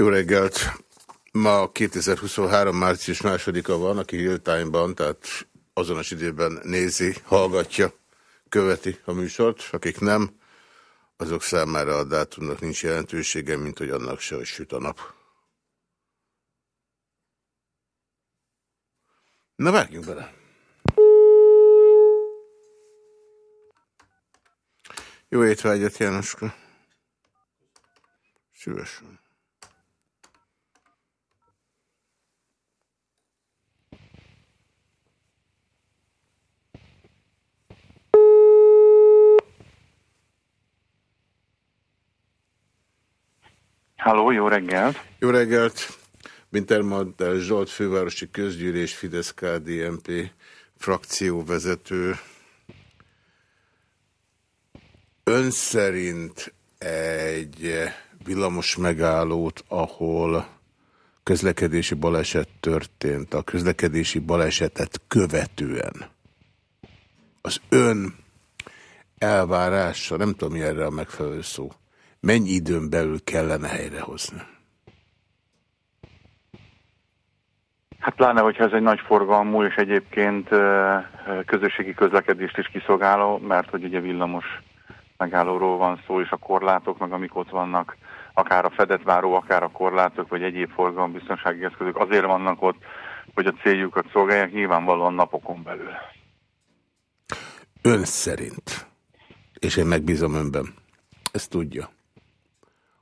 Jó reggelt! Ma 2023. március másodika van, aki Hilltime-ban, tehát azonos időben nézi, hallgatja, követi a műsort. Akik nem, azok számára a dátumnak nincs jelentősége, mint hogy annak se, hogy süt a nap. Na, vágjunk bele! Jó étvágyat, Jánoska! Szívesen. Halló, jó reggelt! Jó reggelt! Wintermantel Zsolt fővárosi közgyűlés Fidesz KDNP frakcióvezető. Ön szerint egy villamos megállót, ahol közlekedési baleset történt, a közlekedési balesetet követően az ön elvárása, nem tudom mi erre a megfelelő szó, mennyi időn belül kellene helyrehozni? Hát pláne, hogyha ez egy nagy forgalmú és egyébként közösségi közlekedést is kiszolgáló, mert hogy ugye villamos megállóról van szó, és a korlátok, meg amik ott vannak, akár a fedett váró, akár a korlátok, vagy egyéb forgalombiztonsági eszközök azért vannak ott, hogy a céljukat szolgálják nyilvánvalóan napokon belül. Ön szerint, és én megbízom önben, ezt tudja,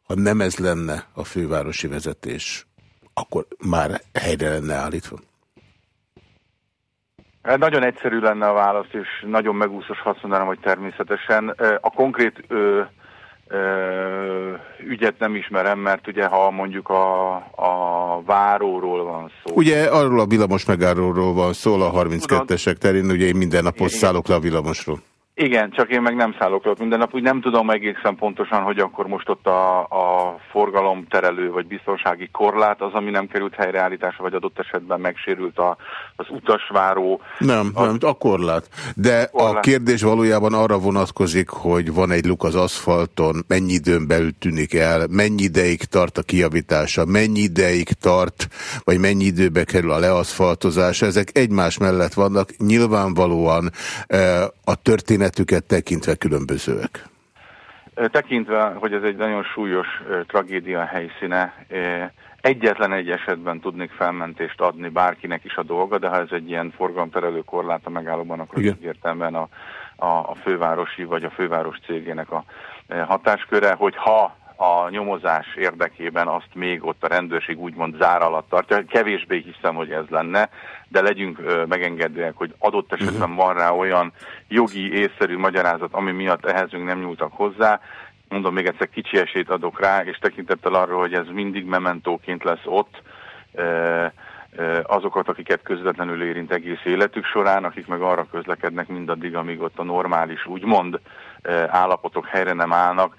ha nem ez lenne a fővárosi vezetés, akkor már helyre lenne állítva? Hát nagyon egyszerű lenne a válasz, és nagyon megúszos, azt mondanám, hogy természetesen. A konkrét ö, ö, ügyet nem ismerem, mert ugye ha mondjuk a, a váróról van szó. Ugye arról a villamos megállóról van szó, a 32-esek terén, ugye én minden napot szállok le a villamosról. Igen, csak én meg nem szállok ott minden nap, úgy nem tudom egészen pontosan, hogy akkor most ott a, a forgalomterelő vagy biztonsági korlát az, ami nem került helyreállításra, vagy adott esetben megsérült a, az utasváró. Nem, a, nem, a korlát. De korlát. a kérdés valójában arra vonatkozik, hogy van egy luk az aszfalton, mennyi időn belül tűnik el, mennyi ideig tart a kiavítása, mennyi ideig tart, vagy mennyi időbe kerül a leaszfaltozása. Ezek egymás mellett vannak. Nyilvánvalóan e, a történet történetüket tekintve különbözőek? Tekintve, hogy ez egy nagyon súlyos tragédia helyszíne, egyetlen egy esetben tudnék felmentést adni bárkinek is a dolga, de ha ez egy ilyen forgalomterelő korlát a megállóban, akkor egyértelműen a, a, a fővárosi vagy a főváros cégének a hatásköre, hogy ha a nyomozás érdekében azt még ott a rendőrség úgymond zár alatt tartja. Kevésbé hiszem, hogy ez lenne, de legyünk megengedőek, hogy adott esetben van rá olyan jogi, észszerű magyarázat, ami miatt ehhezünk nem nyúltak hozzá. Mondom, még egyszer kicsi esélyt adok rá, és tekintettel arra, hogy ez mindig mementóként lesz ott, azokat, akiket közvetlenül érint egész életük során, akik meg arra közlekednek mindaddig, amíg ott a normális, úgymond állapotok helyre nem állnak,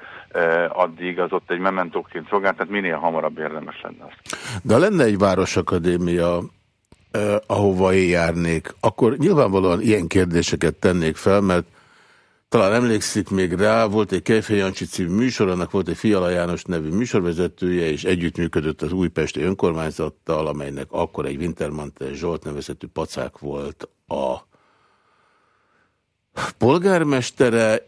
addig az ott egy mementóként szolgál, tehát minél hamarabb érdemes lenne azt. De lenne egy városakadémia, ahova én járnék, akkor nyilvánvalóan ilyen kérdéseket tennék fel, mert talán emlékszik még rá, volt egy Kejfej Jancsi című műsor, annak volt egy Fiala János nevű műsorvezetője, és együttműködött az újpesti önkormányzattal, amelynek akkor egy Wintermantel Zsolt nevezetű pacák volt a polgármestere,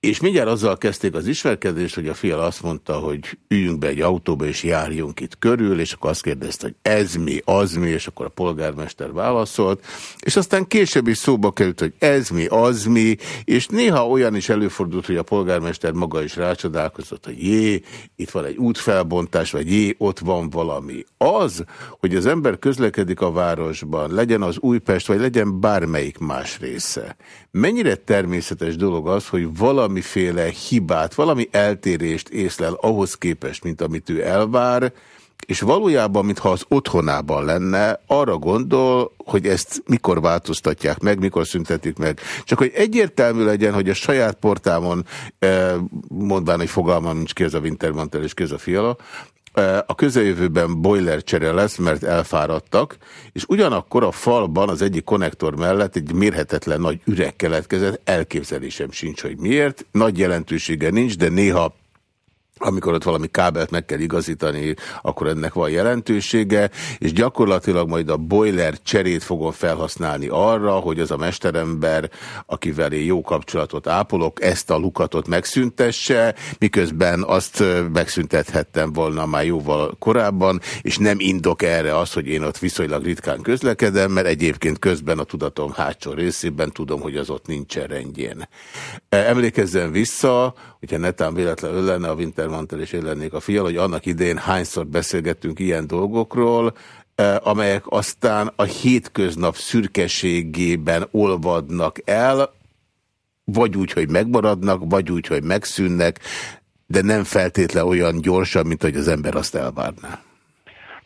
és mindjárt azzal kezdték az ismerkedést, hogy a fial azt mondta, hogy üljünk be egy autóba és járjunk itt körül, és akkor azt kérdezte, hogy ez mi, az mi, és akkor a polgármester válaszolt, és aztán később is szóba került, hogy ez mi, az mi, és néha olyan is előfordult, hogy a polgármester maga is rácsodálkozott, hogy jé, itt van egy útfelbontás, vagy jé, ott van valami. Az, hogy az ember közlekedik a városban, legyen az Újpest, vagy legyen bármelyik más része. Mennyire természetes dolog az, hogy valami valamiféle hibát, valami eltérést észlel ahhoz képest, mint amit ő elvár, és valójában, mintha az otthonában lenne, arra gondol, hogy ezt mikor változtatják meg, mikor szüntetik meg. Csak hogy egyértelmű legyen, hogy a saját portámon, eh, mondván, hogy fogalmam nincs ki ez a Wintermantel és ki ez a fiala, a közeljövőben boiler csere lesz, mert elfáradtak, és ugyanakkor a falban az egyik konnektor mellett egy mérhetetlen nagy üreg keletkezett, elképzelésem sincs, hogy miért. Nagy jelentősége nincs, de néha amikor ott valami kábelt meg kell igazítani, akkor ennek van jelentősége, és gyakorlatilag majd a boiler cserét fogom felhasználni arra, hogy az a mesterember, akivel én jó kapcsolatot ápolok, ezt a lukatot megszüntesse, miközben azt megszüntethettem volna már jóval korábban, és nem indok erre az, hogy én ott viszonylag ritkán közlekedem, mert egyébként közben a tudatom hátsó részében tudom, hogy az ott nincsen rendjén. Emlékezzen vissza, hogyha netán véletlenül lenne a Wintermantel és én lennék a fial, hogy annak idén hányszor beszélgettünk ilyen dolgokról, amelyek aztán a hétköznap szürkeségében olvadnak el, vagy úgy, hogy megmaradnak, vagy úgy, hogy megszűnnek, de nem feltétlen olyan gyorsan, mint hogy az ember azt elvárná.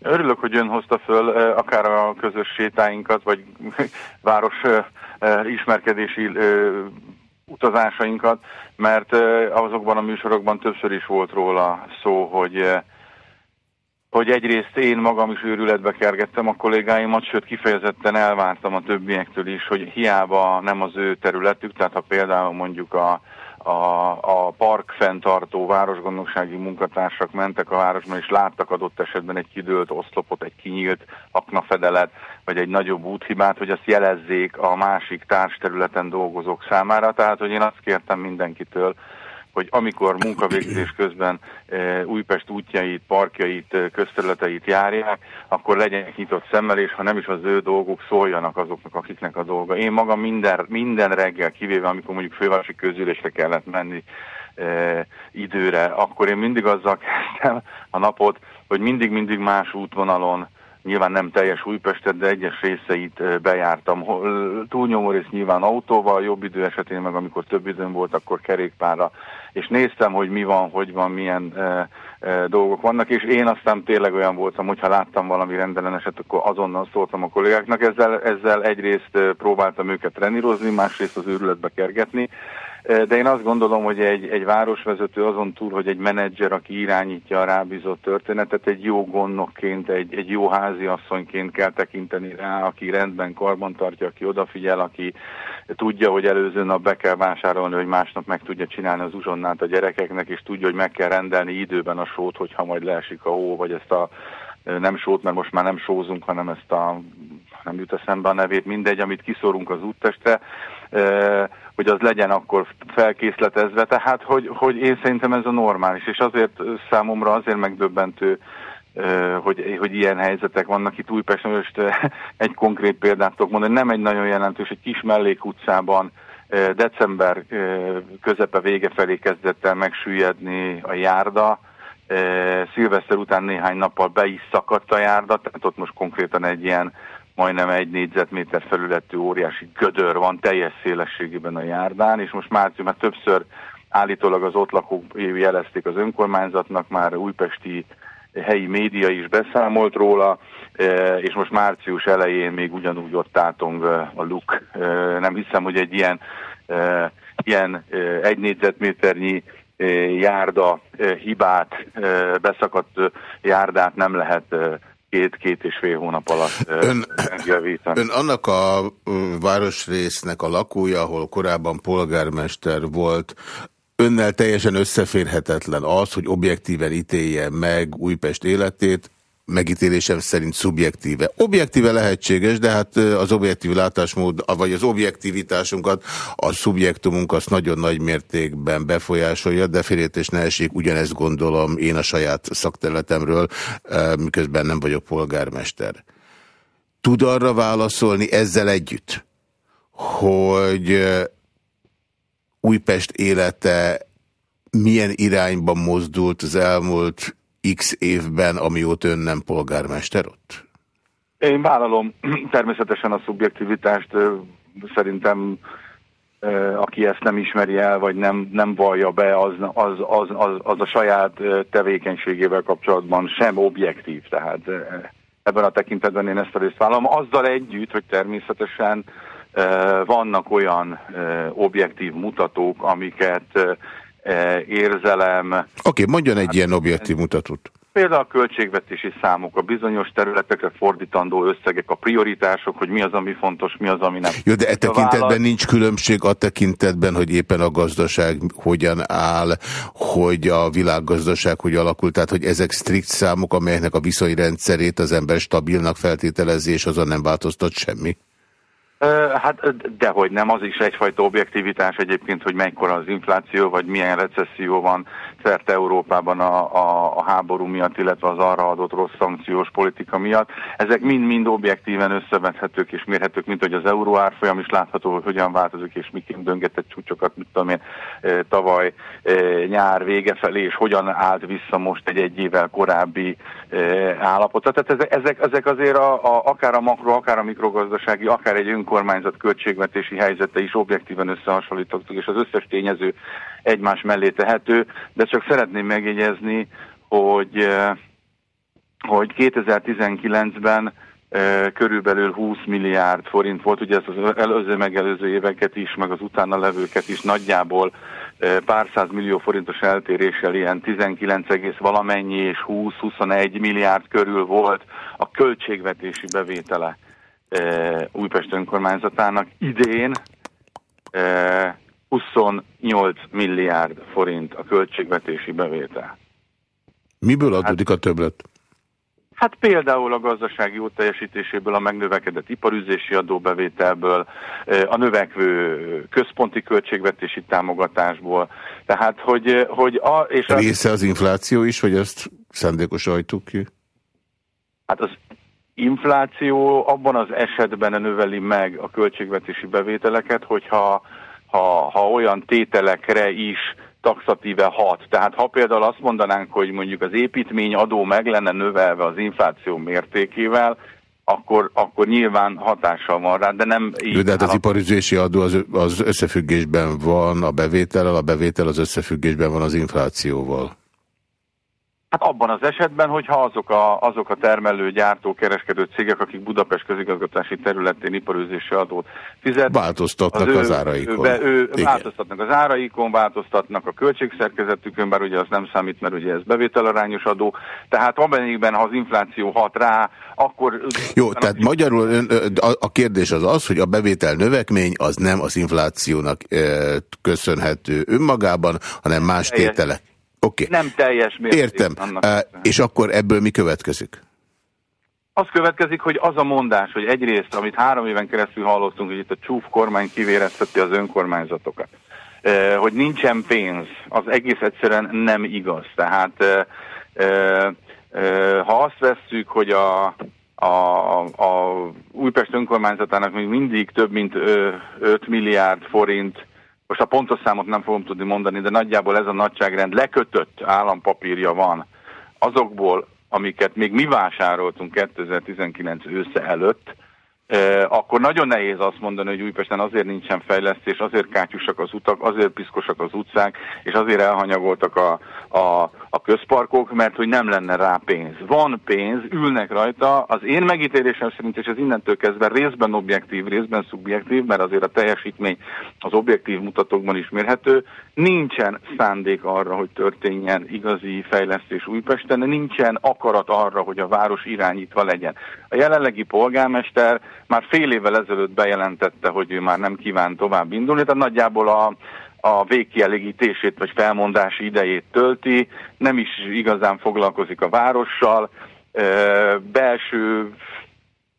Örülök, hogy ön hozta föl akár a közös sétáinkat, vagy város ismerkedési utazásainkat, mert azokban a műsorokban többször is volt róla szó, hogy hogy egyrészt én magam is őrületbe kergettem a kollégáimat, sőt kifejezetten elvártam a többiektől is, hogy hiába nem az ő területük, tehát ha például mondjuk a a, a park fenntartó városgondnoksági munkatársak mentek a városban, és láttak adott esetben egy kidőlt oszlopot, egy kinyílt aknafedelet, vagy egy nagyobb úthibát, hogy azt jelezzék a másik társterületen dolgozók számára. Tehát, hogy én azt kértem mindenkitől, hogy amikor munkavégzés közben e, Újpest útjait, parkjait, e, közterületeit járják, akkor legyenek nyitott szemmel, és ha nem is az ő dolguk, szóljanak azoknak, akiknek a dolga. Én magam minden, minden reggel, kivéve amikor mondjuk fővárosi közülésre kellett menni e, időre, akkor én mindig azzal kezdtem a napot, hogy mindig-mindig más útvonalon nyilván nem teljes Újpestet, de egyes részeit bejártam. Túlnyomó rész nyilván autóval, jobb idő esetén meg amikor több időm volt, akkor kerékpárra. És néztem, hogy mi van, hogy van, milyen e, e, dolgok vannak, és én aztán tényleg olyan voltam, hogyha láttam valami rendelleneset, akkor azonnal szóltam a kollégáknak. Ezzel, ezzel egyrészt próbáltam őket trenírozni, másrészt az őrületbe kergetni, de én azt gondolom, hogy egy, egy városvezető azon túl, hogy egy menedzser, aki irányítja a rábízott történetet, egy jó gondnokként, egy, egy jó háziasszonyként kell tekinteni rá, aki rendben karban tartja, aki odafigyel, aki tudja, hogy előző nap be kell vásárolni, hogy másnap meg tudja csinálni az uzsonnát a gyerekeknek, és tudja, hogy meg kell rendelni időben a sót, hogyha majd leesik a hó, vagy ezt a nem sót, mert most már nem sózunk, hanem ezt a, nem jut eszembe a nevét, mindegy, amit kiszorunk az úttestre, hogy az legyen akkor felkészletezve, tehát hogy, hogy én szerintem ez a normális, és azért számomra azért megdöbbentő, hogy, hogy ilyen helyzetek vannak. Itt Újpesten, most egy konkrét példát tudok mondani, nem egy nagyon jelentős, egy kis mellékutcában december közepe vége felé kezdett el megsüllyedni a járda, szilveszter után néhány nappal be is szakadt a járda, tehát ott most konkrétan egy ilyen majdnem egy négyzetméter felületű óriási gödör van teljes szélességében a járdán, és most március már többször állítólag az ott lakók jelezték az önkormányzatnak, már újpesti helyi média is beszámolt róla, e, és most március elején még ugyanúgy ott átong a luk. E, nem hiszem, hogy egy ilyen, e, ilyen egy négyzetméternyi járda hibát, beszakadt járdát nem lehet két-két és fél hónap alatt ön, javítani. Ön annak a városrésznek a lakója, ahol korábban polgármester volt, önnel teljesen összeférhetetlen az, hogy objektíven ítélje meg Újpest életét, megítélésem szerint szubjektíve. Objektíve lehetséges, de hát az objektív látásmód, vagy az objektivitásunkat, a szubjektumunk azt nagyon nagy mértékben befolyásolja, de félértés ne esik, ugyanezt gondolom én a saját szakterületemről, miközben nem vagyok polgármester. Tud arra válaszolni ezzel együtt, hogy Újpest élete milyen irányba mozdult az elmúlt x évben, amióta ön nem polgármester ott? Én vállalom természetesen a szubjektivitást, szerintem aki ezt nem ismeri el, vagy nem, nem vallja be, az, az, az, az, az a saját tevékenységével kapcsolatban sem objektív. Tehát ebben a tekintetben én ezt a részt vállalom. Azzal együtt, hogy természetesen vannak olyan objektív mutatók, amiket érzelem... Oké, okay, mondjon egy ilyen objektív mutatót. Például a költségvetési számok, a bizonyos területekre fordítandó összegek, a prioritások, hogy mi az, ami fontos, mi az, ami nem. Jó, de e tekintetben válasz... nincs különbség a tekintetben, hogy éppen a gazdaság hogyan áll, hogy a világgazdaság hogy alakult, tehát hogy ezek strikt számok, amelyeknek a viszonyrendszerét az ember stabilnak feltételezi, és azon nem változtat semmi? Hát dehogy nem, az is egyfajta objektivitás egyébként, hogy mekkora az infláció, vagy milyen recesszió van szerte Európában a, a, a háború miatt, illetve az arra adott rossz szankciós politika miatt. Ezek mind-mind objektíven összevethetők és mérhetők, mint hogy az euró árfolyam is látható, hogy hogyan változik, és miként döngetett csúcsokat, mit tudom én, tavaly nyár vége felé, és hogyan állt vissza most egy egy évvel korábbi állapot. Tehát ezek, ezek azért a, a, akár a makro, akár a mikrogazdasági, akár egy önkormányzat költségvetési helyzete is objektíven összehasonlítottuk, és az összes tényező egymás mellé tehető, de csak szeretném megjegyezni, hogy, hogy 2019-ben körülbelül 20 milliárd forint volt, ugye ez az előző megelőző éveket is, meg az utána levőket is nagyjából pár száz millió forintos eltéréssel ilyen 19, valamennyi és 20-21 milliárd körül volt a költségvetési bevétele Újpest önkormányzatának. Idén 28 milliárd forint a költségvetési bevétel. Miből adódik a többlet? Hát például a gazdasági jó teljesítéséből, a megnövekedett iparüzési adóbevételből, a növekvő központi költségvetési támogatásból. Tehát, hogy... hogy a, és Része az infláció is, vagy ezt szándékosan hajtuk ki? Hát az infláció abban az esetben növeli meg a költségvetési bevételeket, hogyha ha, ha olyan tételekre is taxatíve hat. Tehát ha például azt mondanánk, hogy mondjuk az építményadó meg lenne növelve az infláció mértékével, akkor, akkor nyilván hatással van rá, de nem így. De hát az iparüzési adó az, az összefüggésben van a bevétellel, a bevétel az összefüggésben van az inflációval. Hát abban az esetben, hogyha azok a, azok a termelő, gyártó, kereskedő cégek, akik Budapest közigazgatási területén iparőzési adót fizet. Változtatnak az, az ő, áraikon. Be, ő, változtatnak az áraikon, változtatnak a költségszerkezetükön, bár ugye az nem számít, mert ugye ez bevételarányos adó. Tehát amennyiben, ha az infláció hat rá, akkor... Jó, tehát a... magyarul ön, a kérdés az az, hogy a bevétel növekmény az nem az inflációnak köszönhető önmagában, hanem más tételek. Okay. Nem teljes mértékben. Értem. Annak uh, és akkor ebből mi következik? Az következik, hogy az a mondás, hogy egyrészt, amit három éven keresztül hallottunk, hogy itt a csúf kormány kivérezteti az önkormányzatokat, uh, hogy nincsen pénz, az egész egyszerűen nem igaz. Tehát uh, ha azt vesszük, hogy a, a, a Újpest önkormányzatának még mindig több mint 5 milliárd forint most a pontos számot nem fogom tudni mondani, de nagyjából ez a nagyságrend lekötött állampapírja van azokból, amiket még mi vásároltunk 2019 ősze előtt, akkor nagyon nehéz azt mondani, hogy Újpesten azért nincsen fejlesztés, azért kátyusak az utak, azért piszkosak az utcák, és azért elhanyagoltak a, a, a közparkok, mert hogy nem lenne rá pénz. Van pénz, ülnek rajta, az én megítélésem szerint, és ez innentől kezdve részben objektív, részben szubjektív, mert azért a teljesítmény az objektív mutatókban is mérhető, nincsen szándék arra, hogy történjen igazi fejlesztés Újpesten, nincsen akarat arra, hogy a város irányítva legyen. A jelenlegi polgármester már fél évvel ezelőtt bejelentette, hogy ő már nem kíván tovább indulni, tehát nagyjából a, a végkielégítését vagy felmondási idejét tölti, nem is igazán foglalkozik a várossal, belső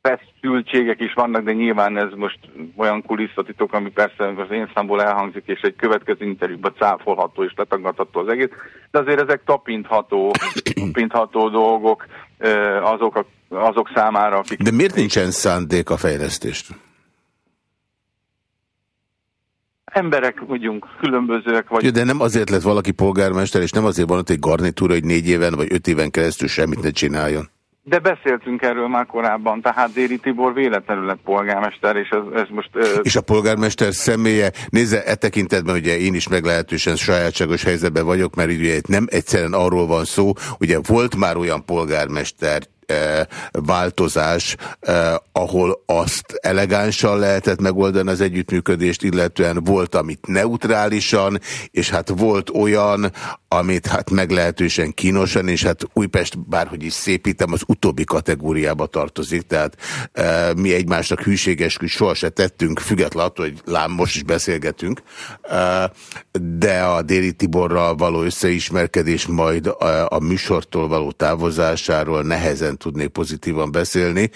feszültségek is vannak, de nyilván ez most olyan kulisszatitok, ami persze az én számból elhangzik, és egy következő interjúban cáfolható és letagadható az egész, de azért ezek tapintható, tapintható dolgok azok, a, azok számára, akik... De miért nincsen szándék a fejlesztést? emberek vagyunk, különbözőek vagyunk. De nem azért lett valaki polgármester, és nem azért van ott egy garnitúra, hogy négy éven vagy öt éven keresztül semmit ne csináljon. De beszéltünk erről már korábban, tehát Déri Tibor véletlenül lett polgármester, és ez, ez most... És a polgármester személye, nézze, e tekintetben ugye én is meglehetősen sajátságos helyzetben vagyok, mert ugye nem egyszerűen arról van szó, ugye volt már olyan polgármester változás, ahol azt elegánsan lehetett megoldani az együttműködést, illetően volt, amit neutrálisan, és hát volt olyan, amit hát meglehetősen kínosan, és hát Újpest bárhogy is szépítem, az utóbbi kategóriába tartozik, tehát e, mi egymásnak hűséges, soha se tettünk, függetlenül attól, hogy lám most is beszélgetünk, e, de a Déli Tiborral való összeismerkedés majd a, a műsortól való távozásáról nehezen tudnék pozitívan beszélni,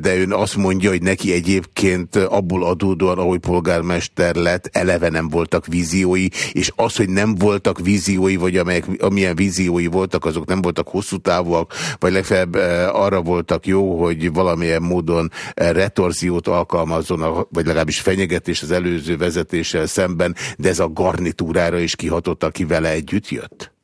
de ön azt mondja, hogy neki egyébként abból adódóan, ahogy polgármester lett, eleve nem voltak víziói, és az, hogy nem voltak víziói, vagy amelyek, amilyen víziói voltak, azok nem voltak hosszú távúak, vagy legfeljebb eh, arra voltak jó, hogy valamilyen módon eh, retorziót alkalmazzon, vagy legalábbis fenyegetés az előző vezetéssel szemben, de ez a garnitúrára is kihatott, aki vele együtt jött?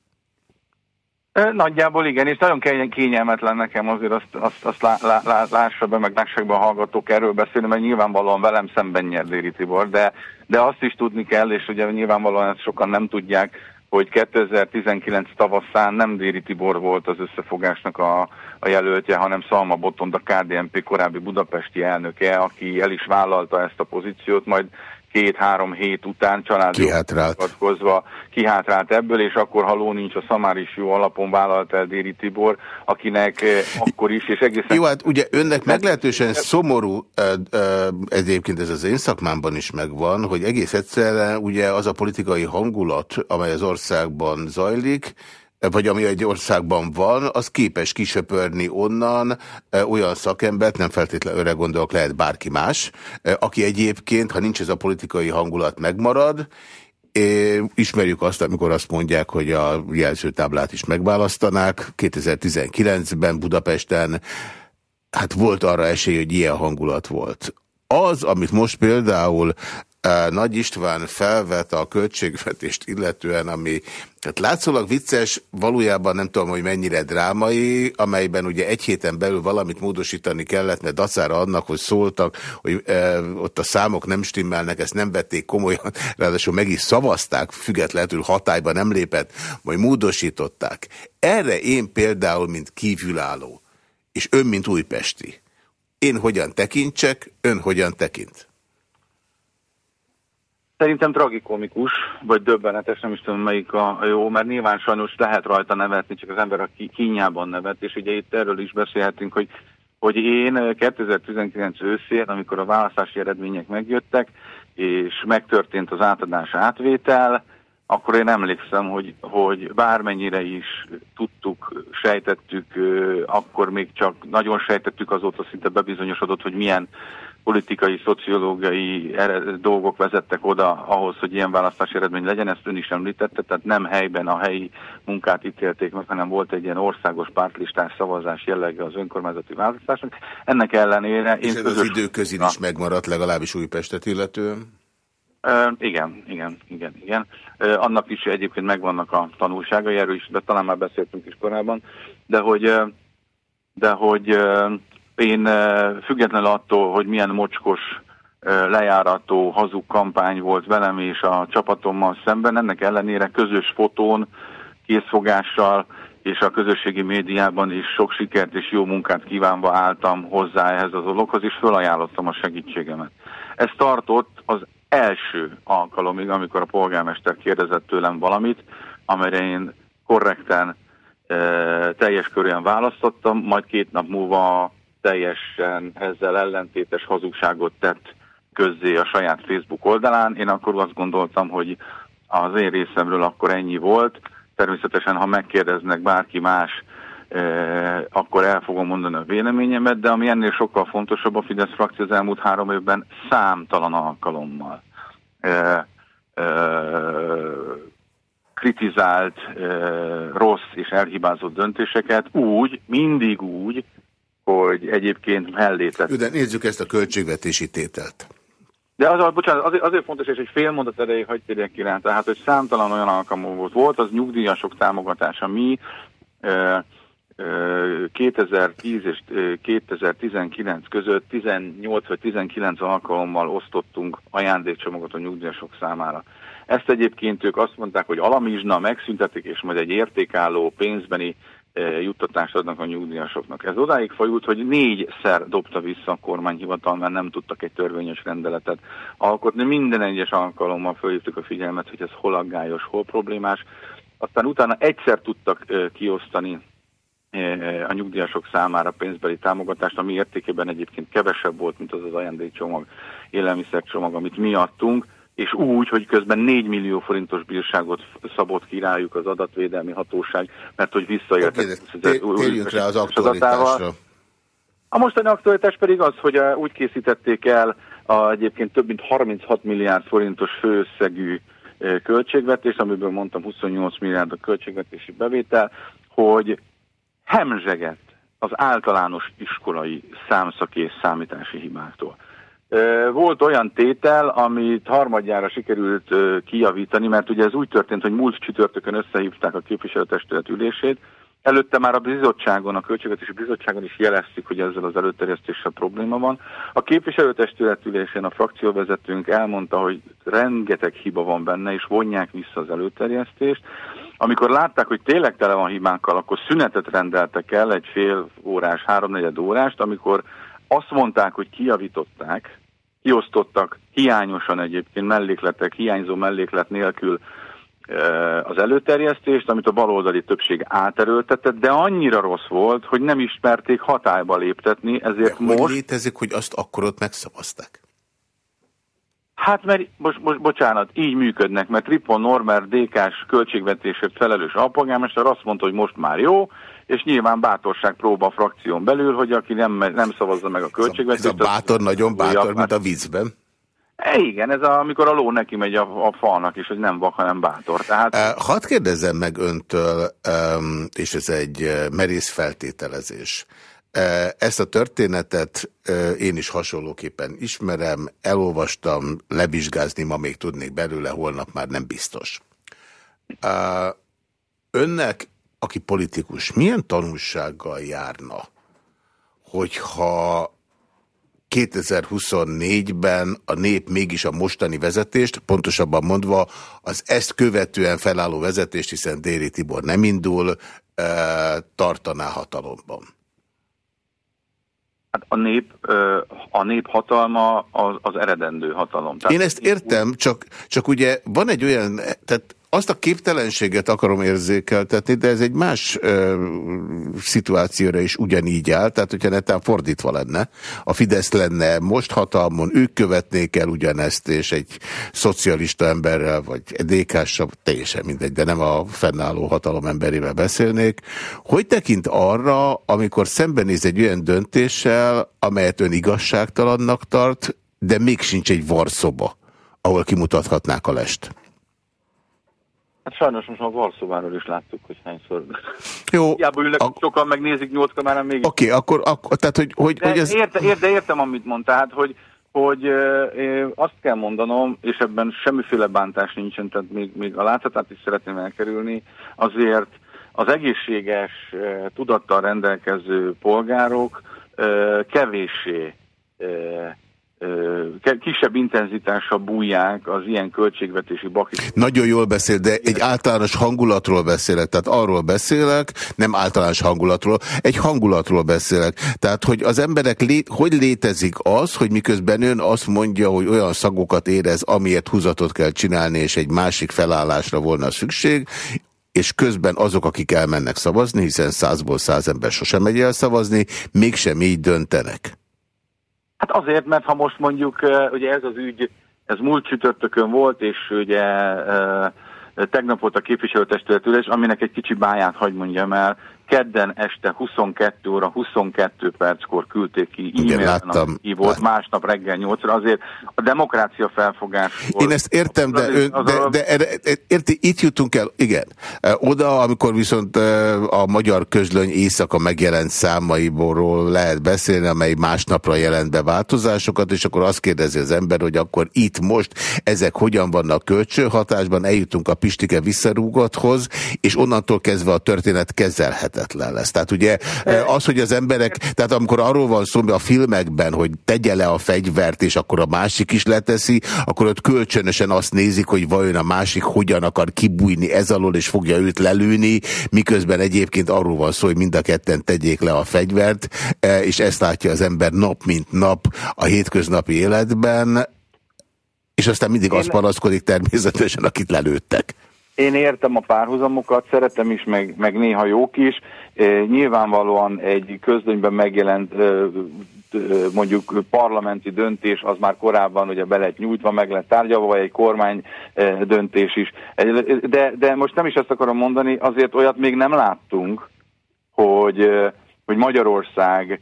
Nagyjából igen, és nagyon kényelmetlen nekem azért azt, azt, azt lá, lá, lá, lássa be, meg lássák be a hallgatók erről beszélni, mert nyilvánvalóan velem szemben nyer Déri Tibor, de, de azt is tudni kell, és ugye nyilvánvalóan ezt sokan nem tudják, hogy 2019 tavaszán nem Déri Tibor volt az összefogásnak a, a jelöltje, hanem Szalma Botond, a KDNP korábbi budapesti elnöke, aki el is vállalta ezt a pozíciót, majd két-három hét után családi kihatkozva kihátrált ebből, és akkor haló nincs a szamár is jó alapon vállalt el Déri Tibor, akinek eh, akkor is, és egészen... Jó, hát ugye önnek meglehetősen szomorú, eh, eh, egyébként ez az én szakmámban is megvan, hogy egész egyszerűen ugye az a politikai hangulat, amely az országban zajlik, vagy ami egy országban van, az képes kisöpörni onnan e, olyan szakembert, nem feltétlenül őre gondolok, lehet bárki más, e, aki egyébként, ha nincs ez a politikai hangulat megmarad, É, ismerjük azt, amikor azt mondják, hogy a jelzőtáblát is megválasztanák. 2019-ben Budapesten hát volt arra esély, hogy ilyen hangulat volt. Az, amit most például nagy István felvet a költségvetést illetően, ami tehát látszólag vicces, valójában nem tudom, hogy mennyire drámai, amelyben ugye egy héten belül valamit módosítani kellett, mert dacára annak, hogy szóltak, hogy e, ott a számok nem stimmelnek, ezt nem vették komolyan, ráadásul meg is szavazták, függetlenül hatályba nem lépett, majd módosították. Erre én például, mint kívülálló, és ön, mint újpesti, én hogyan tekintsek, ön hogyan tekint? Szerintem tragikomikus, vagy döbbenetes, nem is tudom melyik a jó, mert nyilván sajnos lehet rajta nevetni, csak az ember a kínjában nevet, és ugye itt erről is beszélhetünk, hogy, hogy én 2019 őszén, amikor a választási eredmények megjöttek, és megtörtént az átadás átvétel, akkor én emlékszem, hogy, hogy bármennyire is tudtuk, sejtettük, akkor még csak nagyon sejtettük, azóta szinte bebizonyosodott, hogy milyen politikai, szociológiai dolgok vezettek oda ahhoz, hogy ilyen választási eredmény legyen, ezt ön is említette, tehát nem helyben a helyi munkát ítélték meg, hanem volt egy ilyen országos pártlistás szavazás jellege az önkormányzati választásnak. Ennek ellenére... És ez az időközin is megmaradt, legalábbis Újpestet illetően? Uh, igen, igen, igen, igen. Uh, annak is egyébként megvannak a tanulságai, erről is, de talán már beszéltünk is korábban, de hogy, de hogy én függetlenül attól, hogy milyen mocskos, lejárató, hazug kampány volt velem és a csapatommal szemben, ennek ellenére közös fotón, készfogással és a közösségi médiában is sok sikert és jó munkát kívánva álltam hozzá ehhez az dologhoz, és felajánlottam a segítségemet. Ez tartott az első alkalomig, amikor a polgármester kérdezett tőlem valamit, amire én korrekten, teljes körűen választottam, majd két nap múlva teljesen ezzel ellentétes hazugságot tett közzé a saját Facebook oldalán. Én akkor azt gondoltam, hogy az én részemről akkor ennyi volt. Természetesen, ha megkérdeznek bárki más, eh, akkor el fogom mondani a véleményemet, de ami ennél sokkal fontosabb, a Fidesz frakció az elmúlt három évben számtalan alkalommal eh, eh, kritizált rossz és elhibázott döntéseket úgy, mindig úgy, hogy egyébként mellé tett. De nézzük ezt a költségvetési tételt. De az, bocsánat, azért, azért fontos, és egy fél mondat erejéig hagyd térjek ki rá, tehát, hogy számtalan olyan alkalom volt. Volt az nyugdíjasok támogatása. Mi e, e, 2010 és 2019 között 18 vagy 19 alkalommal osztottunk ajándékcsomagot a nyugdíjasok számára. Ezt egyébként ők azt mondták, hogy alamizsna megszüntetik, és majd egy értékálló pénzbeni juttatást adnak a nyugdíjasoknak. Ez odáig fajult, hogy négyszer dobta vissza a kormányhivatal, mert nem tudtak egy törvényes rendeletet alkotni. Minden egyes alkalommal fölhívtuk a figyelmet, hogy ez hol aggályos, hol problémás. Aztán utána egyszer tudtak kiosztani a nyugdíjasok számára pénzbeli támogatást, ami értékében egyébként kevesebb volt, mint az az ajándékcsomag, élelmiszercsomag, amit mi adtunk, és úgy, hogy közben 4 millió forintos bírságot szabott ki rájuk az adatvédelmi hatóság, mert hogy visszaéltek. Térjünk rá az aktualitásra. A mostani aktualitás pedig az, hogy úgy készítették el a egyébként több mint 36 milliárd forintos főösszegű költségvetést, amiből mondtam 28 milliárd a költségvetési bevétel, hogy hemzseget az általános iskolai számszakész számítási hibáktól. Volt olyan tétel, amit harmadjára sikerült kijavítani, mert ugye ez úgy történt, hogy múlt csütörtökön összehívták a képviselőtestület ülését, Előtte már a bizottságon, a Költségvetési Bizottságon is jeleztük, hogy ezzel az előterjesztéssel probléma van. A képviselőtestület ülésén a frakcióvezetőnk elmondta, hogy rengeteg hiba van benne, és vonják vissza az előterjesztést. Amikor látták, hogy tényleg tele van hibákkal, akkor szünetet rendeltek el, egy fél órás, háromnegyed órást, amikor azt mondták, hogy kijavították, kiosztottak hiányosan egyébként mellékletek, hiányzó melléklet nélkül az előterjesztést, amit a baloldali többség áterőltetett, de annyira rossz volt, hogy nem ismerték hatályba léptetni, ezért de most... Hogy létezik, hogy azt akkor ott megszavazták? Hát mert, most, most bocsánat, így működnek, mert Tripon Normer DK-s költségvetésért felelős alpolgármester azt mondta, hogy most már jó, és nyilván bátorság próba a frakción belül, hogy aki nem, nem szavazza meg a költségvetést... Ez a, bátor nagyon bátor, mint a vízben. E, igen, ez a, amikor a ló neki megy a, a falnak is, hogy nem vak, hanem bátor. Tehát... E, hadd kérdezzem meg öntől, és ez egy merész feltételezés. Ezt a történetet én is hasonlóképpen ismerem, elolvastam, lebizsgázni ma még tudnék belőle, holnap már nem biztos. Önnek, aki politikus, milyen tanulsággal járna, hogyha 2024-ben a nép mégis a mostani vezetést, pontosabban mondva az ezt követően felálló vezetést, hiszen Déri Tibor nem indul, tartaná hatalomban? Hát a nép, a nép hatalma az, az eredendő hatalom. Tehát Én ezt értem, csak, csak ugye van egy olyan, tehát azt a képtelenséget akarom érzékeltetni, de ez egy más ö, szituációra is ugyanígy áll, tehát hogyha netán fordítva lenne, a Fidesz lenne most hatalmon, ők követnék el ugyanezt, és egy szocialista emberrel, vagy DK-sal, teljesen mindegy, de nem a fennálló hatalom emberével beszélnék. Hogy tekint arra, amikor szembenéz egy olyan döntéssel, amelyet ön igazságtalannak tart, de még sincs egy varszoba, ahol kimutathatnák a lest? Hát sajnos most a Varszóváról is láttuk, hogy hányszor. Jó. Hiába ülnek, a... sokan megnézik nyolc kamerán még. Oké, okay, akkor, akkor, tehát hogy, hogy, de hogy ez... Érte, érte, értem, amit mond, tehát, hogy, hogy e, azt kell mondanom, és ebben semmiféle bántás nincsen, tehát még, még a láthatát is szeretném elkerülni, azért az egészséges, e, tudattal rendelkező polgárok e, kevéssé e, kisebb intenzitással bújják az ilyen költségvetési bakit. Nagyon jól beszél, de egy általános hangulatról beszélek, tehát arról beszélek, nem általános hangulatról, egy hangulatról beszélek. Tehát, hogy az emberek, lé hogy létezik az, hogy miközben ön azt mondja, hogy olyan szagokat érez, amiért húzatot kell csinálni, és egy másik felállásra volna szükség, és közben azok, akik elmennek szavazni, hiszen százból száz ember sosem megy el szavazni, mégsem így döntenek. Hát azért, mert ha most mondjuk, ugye ez az ügy, ez múlt csütörtökön volt, és ugye tegnap volt a képviselőtestületülés, aminek egy kicsi báját hagy mondjam el, kedden este 22 óra 22 perckor küldték ki e-mailen hívót, másnap reggel 8 azért a demokrácia felfogás volt. Én ezt értem, de, ön, de, de, de érti, itt jutunk el, igen. Oda, amikor viszont a magyar közlöny éjszaka megjelent számaiból lehet beszélni, amely másnapra jelent be változásokat, és akkor azt kérdezi az ember, hogy akkor itt most ezek hogyan vannak kölcsönhatásban, eljutunk a Pistike visszarúgathoz, és onnantól kezdve a történet kezelhet lehetetlen lesz. Tehát ugye az, hogy az emberek, tehát amikor arról van szó a filmekben, hogy tegye le a fegyvert, és akkor a másik is leteszi, akkor ott kölcsönösen azt nézik, hogy vajon a másik hogyan akar kibújni ez alól, és fogja őt lelőni, miközben egyébként arról van szó, hogy mind a ketten tegyék le a fegyvert, és ezt látja az ember nap mint nap a hétköznapi életben, és aztán mindig Én... az panaszkodik természetesen, akit lelőttek. Én értem a párhuzamokat, szeretem is, meg, meg néha jók is. E, nyilvánvalóan egy közlönyben megjelent e, mondjuk parlamenti döntés, az már korábban ugye be lett nyújtva, meg lett tárgyalva, vagy egy kormány döntés is. De, de most nem is ezt akarom mondani, azért olyat még nem láttunk, hogy, hogy Magyarország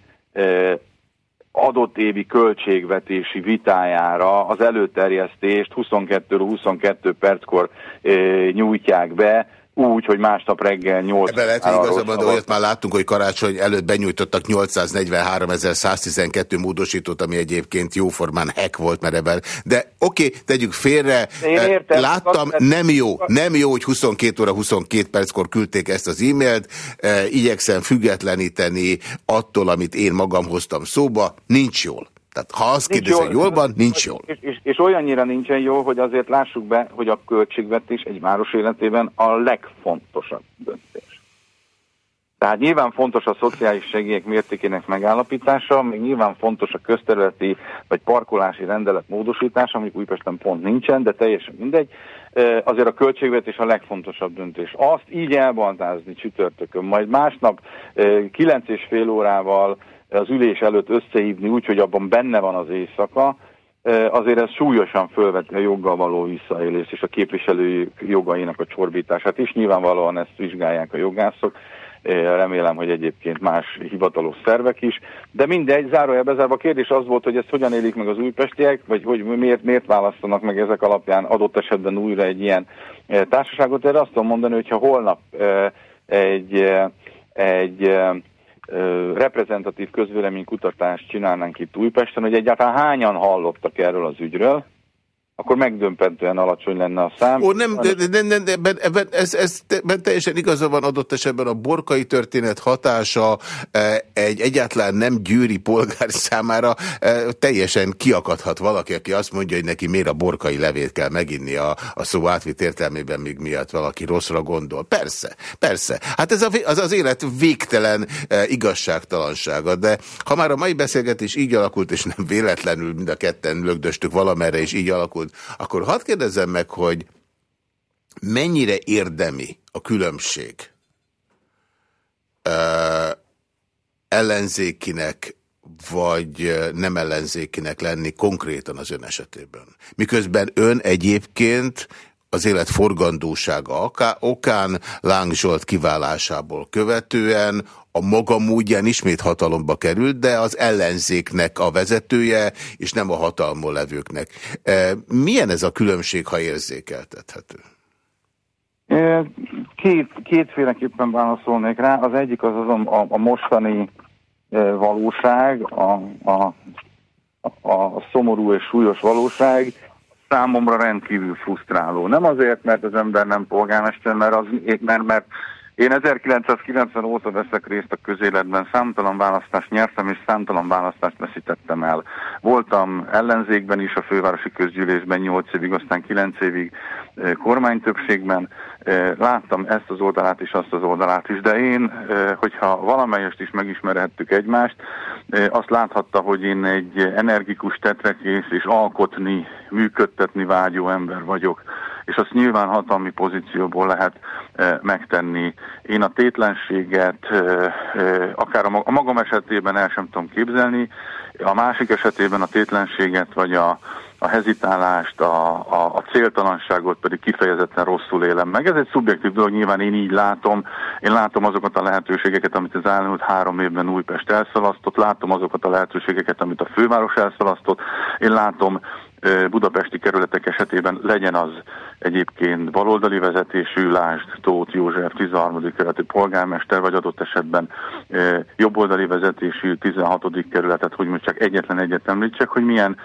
adott évi költségvetési vitájára az előterjesztést 22-22 perckor nyújtják be, úgy, hogy másnap reggel 8 Ebben lehet, hogy igazabban, de olyat már láttunk, hogy karácsony előtt benyújtottak 843.112 módosítót, ami egyébként jóformán hack volt, mert ebben. De oké, okay, tegyük félre. Én eh, értem, Láttam, nem jó, nem jó, hogy 22 óra 22 perckor küldték ezt az e-mailt. Eh, igyekszem függetleníteni attól, amit én magam hoztam szóba. Nincs jól. Tehát ha azt kérdezi, hogy jól van, nincs jól. És, és, és olyannyira nincsen jó, hogy azért lássuk be, hogy a költségvetés egy város életében a legfontosabb döntés. Tehát nyilván fontos a szociális segélyek mértékének megállapítása, még nyilván fontos a közterületi vagy parkolási rendelet módosítása, amik Újpesten pont nincsen, de teljesen mindegy. Azért a költségvetés a legfontosabb döntés. Azt így elbantázni csütörtökön, majd másnap kilenc és fél órával az ülés előtt összehívni úgy, hogy abban benne van az éjszaka, azért ez súlyosan fölveti a joggal való visszaélés és a képviselői jogainak a csorbítását is. Nyilvánvalóan ezt vizsgálják a jogászok, remélem, hogy egyébként más hivatalos szervek is, de mindegy, zárója bezárva a kérdés az volt, hogy ezt hogyan élik meg az újpestiek, vagy hogy miért, miért választanak meg ezek alapján adott esetben újra egy ilyen társaságot. Erre azt tudom mondani, hogyha holnap egy, egy reprezentatív közvéleménykutatást csinálnánk itt Újpesten, hogy egyáltalán hányan hallottak erről az ügyről, akkor megdömpentően alacsony lenne a szám. Ó, nem, de, de, de, de ebben, ebben, ez, ez ebben teljesen igaza van adott esetben a borkai történet hatása e, egy egyáltalán nem győri polgár számára e, teljesen kiakadhat valaki, aki azt mondja, hogy neki miért a borkai levét kell meginni a, a szó átvitt értelmében, még miatt valaki rosszra gondol. Persze, persze. Hát ez a, az, az élet végtelen e, igazságtalansága, de ha már a mai beszélgetés így alakult, és nem véletlenül mind a ketten lögdöstük valamerre, és így alakult, akkor hadd kérdezzem meg, hogy mennyire érdemi a különbség uh, ellenzékinek vagy nem ellenzékinek lenni konkrétan az ön esetében. Miközben ön egyébként az élet forgandósága okán Láng Zsolt kiválásából követően a maga módján ismét hatalomba került, de az ellenzéknek a vezetője, és nem a hatalmon levőknek. E, milyen ez a különbség, ha érzékeltethető? Két, kétféleképpen válaszolnék rá. Az egyik az, az a, a mostani valóság, a, a, a szomorú és súlyos valóság, számomra rendkívül frusztráló. Nem azért, mert az ember nem polgármester, mert, az, mert, mert én 1990 óta veszek részt a közéletben, számtalan választást nyertem, és számtalan választást veszítettem el. Voltam ellenzékben is, a fővárosi közgyűlésben 8 évig, aztán 9 évig kormánytöbbségben. Láttam ezt az oldalát is, azt az oldalát is, de én, hogyha valamelyest is megismerhettük egymást, azt láthatta, hogy én egy energikus, tetrekész és alkotni, működtetni vágyó ember vagyok és azt nyilván hatalmi pozícióból lehet e, megtenni. Én a tétlenséget e, e, akár a, a magam esetében el sem tudom képzelni, a másik esetében a tétlenséget vagy a, a hezitálást, a, a, a céltalanságot pedig kifejezetten rosszul élem meg. Ez egy szubjektív dolog, nyilván én így látom. Én látom azokat a lehetőségeket, amit az elmúlt három évben Újpest elszalasztott, látom azokat a lehetőségeket, amit a főváros elszalasztott, én látom budapesti kerületek esetében legyen az egyébként baloldali vezetésű, lásd Tóth József 13. kerületi polgármester, vagy adott esetben jobboldali vezetésű 16. kerületet, hogy most csak egyetlen egyet említsek, hogy milyen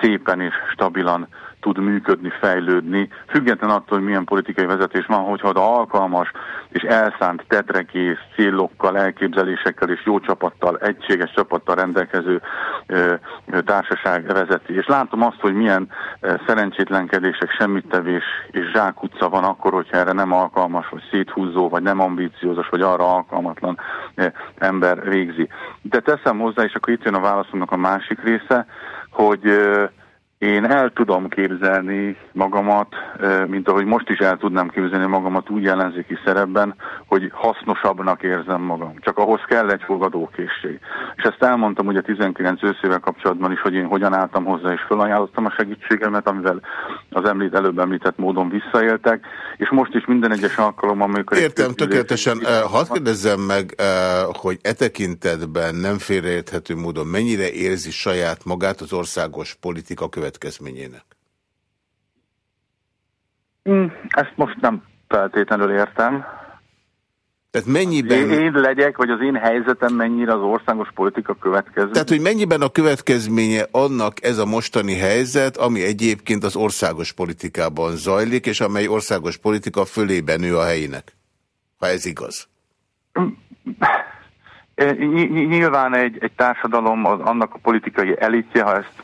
szépen és stabilan tud működni, fejlődni, független attól, hogy milyen politikai vezetés van, hogyha alkalmas és elszánt tetrekész célokkal, elképzelésekkel és jó csapattal, egységes csapattal rendelkező ö, társaság vezeti. És látom azt, hogy milyen szerencsétlenkedések, semmittevés és zsákutca van akkor, hogyha erre nem alkalmas, vagy széthúzó, vagy nem ambíciózos, vagy arra alkalmatlan ember végzi. De teszem hozzá, és akkor itt jön a válaszomnak a másik része, hogy én el tudom képzelni magamat, mint ahogy most is el tudnám képzelni magamat úgy ellenzéki szerepben, hogy hasznosabbnak érzem magam. Csak ahhoz kell egy fogadókészség. És ezt elmondtam ugye 19 őszével kapcsolatban is, hogy én hogyan álltam hozzá és felajánlottam a segítségemet, amivel az említ, előbb említett módon visszaéltek, és most is minden egyes alkalommal, amikor... Értem, tökéletesen. Hadd kérdezzem meg, hogy e tekintetben nem félreérthető módon mennyire érzi saját magát az országos politika következő következményének? Hmm, ezt most nem feltétlenül értem. Tehát mennyiben... Én, legyek, vagy az én helyzetem mennyire az országos politika következménye? Tehát, hogy mennyiben a következménye annak ez a mostani helyzet, ami egyébként az országos politikában zajlik, és amely országos politika fölében nő a helyinek? Ha ez igaz. Nyilván egy, egy társadalom, az, annak a politikai elitje, ha ezt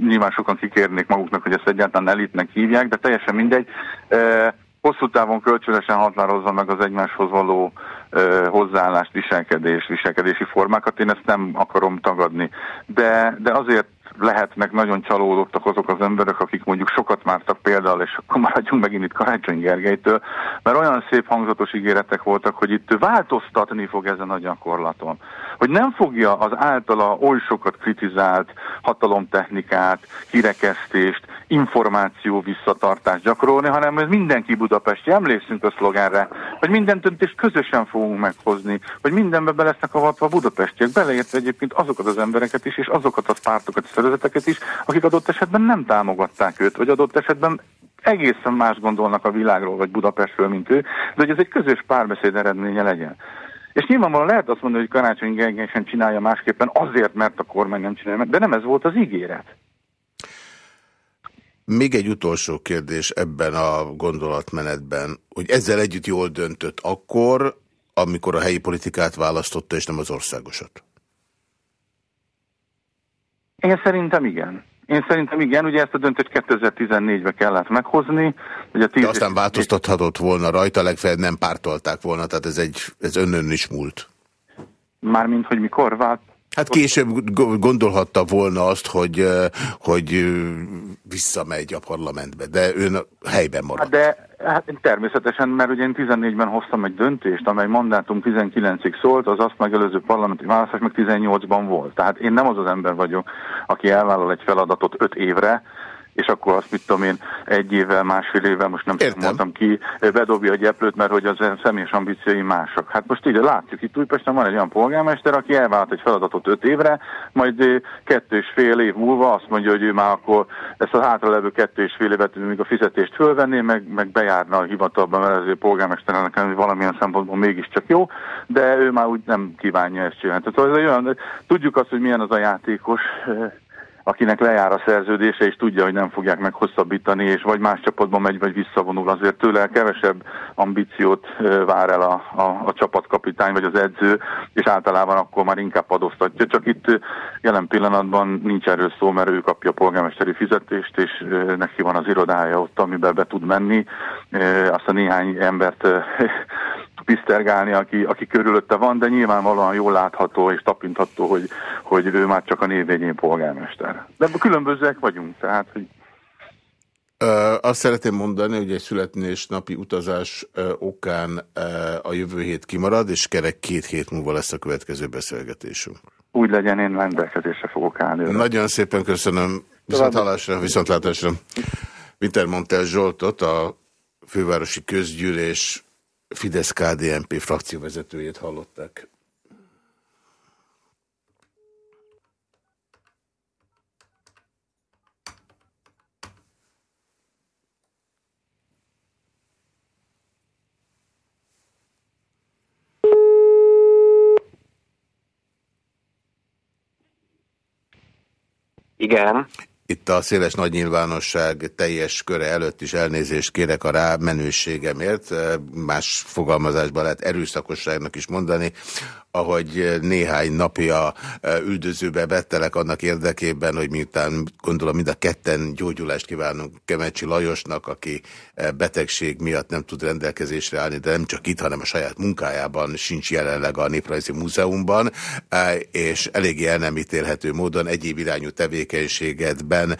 nyilván sokan kikérnék maguknak, hogy ezt egyáltalán elitnek hívják, de teljesen mindegy, hosszú távon kölcsönösen határozza meg az egymáshoz való hozzáállást, viselkedés, viselkedési formákat. Én ezt nem akarom tagadni. De, de azért lehetnek nagyon csalódottak azok az emberek, akik mondjuk sokat mártak például, és akkor maradjunk megint itt Karácsony Gergelytől, mert olyan szép hangzatos ígéretek voltak, hogy itt változtatni fog ezen a gyakorlaton. Hogy nem fogja az általa oly sokat kritizált hatalomtechnikát, kirekesztést, információ visszatartást gyakorolni, hanem ez mindenki Budapesti, emlékszünk a szlogánra, hogy minden döntést közösen fogunk meghozni, hogy mindenbe be lesznek avatva budapestiek, beleértve egyébként azokat az embereket is, és azokat a pártokat és szervezeteket is, akik adott esetben nem támogatták őt, vagy adott esetben egészen más gondolnak a világról, vagy Budapestről, mint ő, de hogy ez egy közös párbeszéd eredménye legyen. És nyilvánvalóan lehet azt mondani, hogy Karácsony Gergely sem csinálja másképpen azért, mert a kormány nem csinálja de nem ez volt az ígéret. Még egy utolsó kérdés ebben a gondolatmenetben, hogy ezzel együtt jól döntött akkor, amikor a helyi politikát választotta, és nem az országosat? Én szerintem igen. Én szerintem igen, ugye ezt a döntést 2014-ben kellett meghozni. Hogy a tíz De aztán változtathatott volna rajta, legfeljebb nem pártolták volna, tehát ez, egy, ez önön is múlt. Mármint, hogy mikor vált? Hát később gondolhatta volna azt, hogy, hogy visszamegy a parlamentbe, de ön helyben marad. Hát de hát természetesen, mert ugye én 14-ben hoztam egy döntést, amely mandátum 19-ig szólt, az azt megelőző parlamenti választás meg 18-ban volt. Tehát én nem az az ember vagyok, aki elvállal egy feladatot 5 évre, és akkor azt mit tudom én, egy évvel, másfél évvel, most nem mondtam ki, bedobja a gyeplőt, mert hogy az személyes ambíciói mások. Hát most így látjuk, itt Újpesten van egy olyan polgármester, aki elvált egy feladatot öt évre, majd kettő és fél év múlva azt mondja, hogy ő már akkor ezt a hátralevő kettő és fél évet még a fizetést fölvenné, meg, meg bejárna a hivatalban, mert azért polgármesternek valamilyen szempontból mégiscsak jó, de ő már úgy nem kívánja ezt csinálni. Tehát olyan, tudjuk azt, hogy milyen az a játékos, akinek lejár a szerződése, és tudja, hogy nem fogják meghosszabbítani, és vagy más csapatban megy, vagy visszavonul, azért tőle kevesebb ambíciót vár el a, a, a csapatkapitány, vagy az edző, és általában akkor már inkább adóztatja. Csak itt jelen pillanatban nincs erről szó, mert ő kapja a polgármesteri fizetést, és neki van az irodája ott, amiben be tud menni. Azt a néhány embert pisztergálni, aki, aki körülötte van, de nyilvánvalóan jól látható és tapintható, hogy, hogy ő már csak a névvényén polgármester. De különbözőek vagyunk, tehát, hogy Ö, azt szeretném mondani, hogy egy születésnapi utazás ö, okán ö, a jövő hét kimarad, és kerek két hét múlva lesz a következő beszélgetésünk. Úgy legyen, én rendelkezésre fogok állni. Nagyon szépen köszönöm. Viszontlátásra, viszontlátásra. Wintermontel Zsoltot, a fővárosi közgyűlés Fidesz-KDNP frakcióvezetőjét hallották. Igen. Itt a széles nagy nyilvánosság teljes köre előtt is elnézést kérek a rámenőségemért, más fogalmazásban lehet erőszakosságnak is mondani, ahogy néhány napja üldözőbe bettelek annak érdekében, hogy miután gondolom mind a ketten gyógyulást kívánunk Kemecsi Lajosnak, aki betegség miatt nem tud rendelkezésre állni, de nem csak itt, hanem a saját munkájában sincs jelenleg a Néprajzi Múzeumban, és eléggé el nem ítélhető módon egyéb irányú tevékenységedben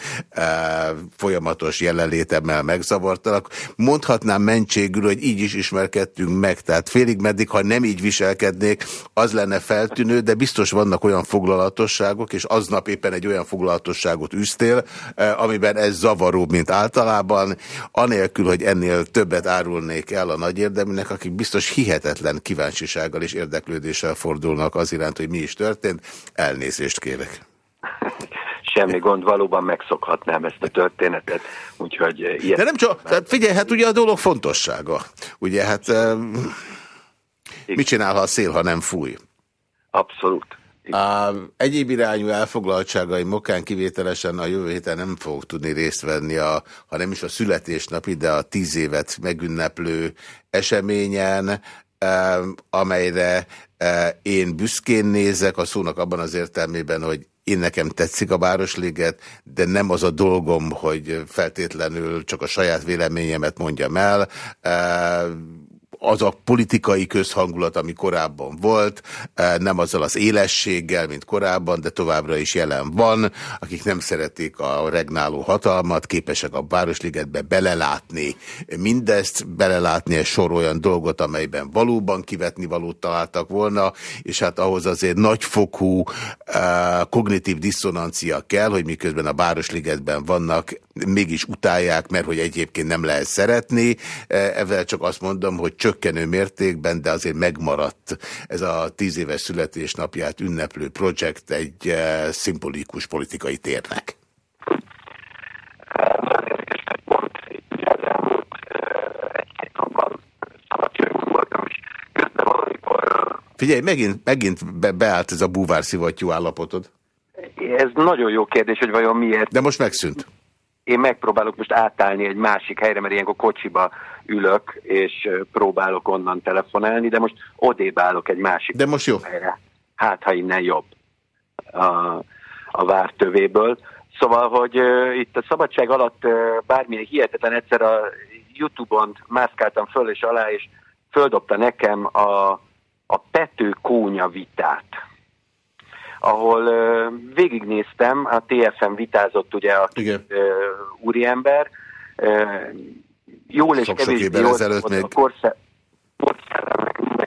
folyamatos jelenlétemmel megzavartalak. Mondhatnám mentségül, hogy így is ismerkedtünk meg, tehát félig meddig, ha nem így viselkednék, az lenne feltűnő, de biztos vannak olyan foglalatosságok, és aznap éppen egy olyan foglalatosságot üztél, eh, amiben ez zavaróbb, mint általában, anélkül, hogy ennél többet árulnék el a nagy érdeműnek, akik biztos hihetetlen kíváncsisággal és érdeklődéssel fordulnak az iránt, hogy mi is történt. Elnézést kérek. Semmi gond, valóban megszokhatnám ezt a történetet, úgyhogy... Ilyet... De nem csak, figyelj, hát ugye a dolog fontossága. Ugye hát... Mit csinál, ha a szél, ha nem fúj? Abszolút. A egyéb irányú elfoglaltságai mokán kivételesen a jövő héten nem fogok tudni részt venni, a, ha nem is a születésnapi, de a tíz évet megünneplő eseményen, amelyre én büszkén nézek, a szónak abban az értelmében, hogy én nekem tetszik a Városliget, de nem az a dolgom, hogy feltétlenül csak a saját véleményemet mondjam el az a politikai közhangulat, ami korábban volt, e, nem azzal az élességgel, mint korábban, de továbbra is jelen van, akik nem szeretik a regnáló hatalmat, képesek a Városligetbe belelátni mindezt, belelátni egy sor olyan dolgot, amelyben valóban kivetni valót találtak volna, és hát ahhoz azért nagyfokú uh, kognitív diszonancia kell, hogy miközben a Városligetben vannak, mégis utálják, mert hogy egyébként nem lehet szeretni. E, ezzel csak azt mondom, hogy csökkenő mértékben, de azért megmaradt ez a tíz éves születésnapját ünneplő projekt egy eh, szimbolikus politikai térnek. Figyelj, megint, megint be, beállt ez a búvár szivattyú állapotod. Ez nagyon jó kérdés, hogy vajon miért. De most megszűnt én megpróbálok most átállni egy másik helyre, mert ilyenkor kocsiba ülök, és próbálok onnan telefonálni, de most odébb állok egy másik de most jó. helyre. Hát, ha innen jobb a, a vártövéből. Szóval, hogy uh, itt a szabadság alatt uh, bármilyen hihetetlen egyszer a Youtube-on mászkáltam föl és alá, és földobta nekem a, a Pető Kónya vitát ahol uh, végignéztem, a TFM vitázott ugye a uh, úriember, uh, jól és kevésbé jól ezelőtt még... a korsze,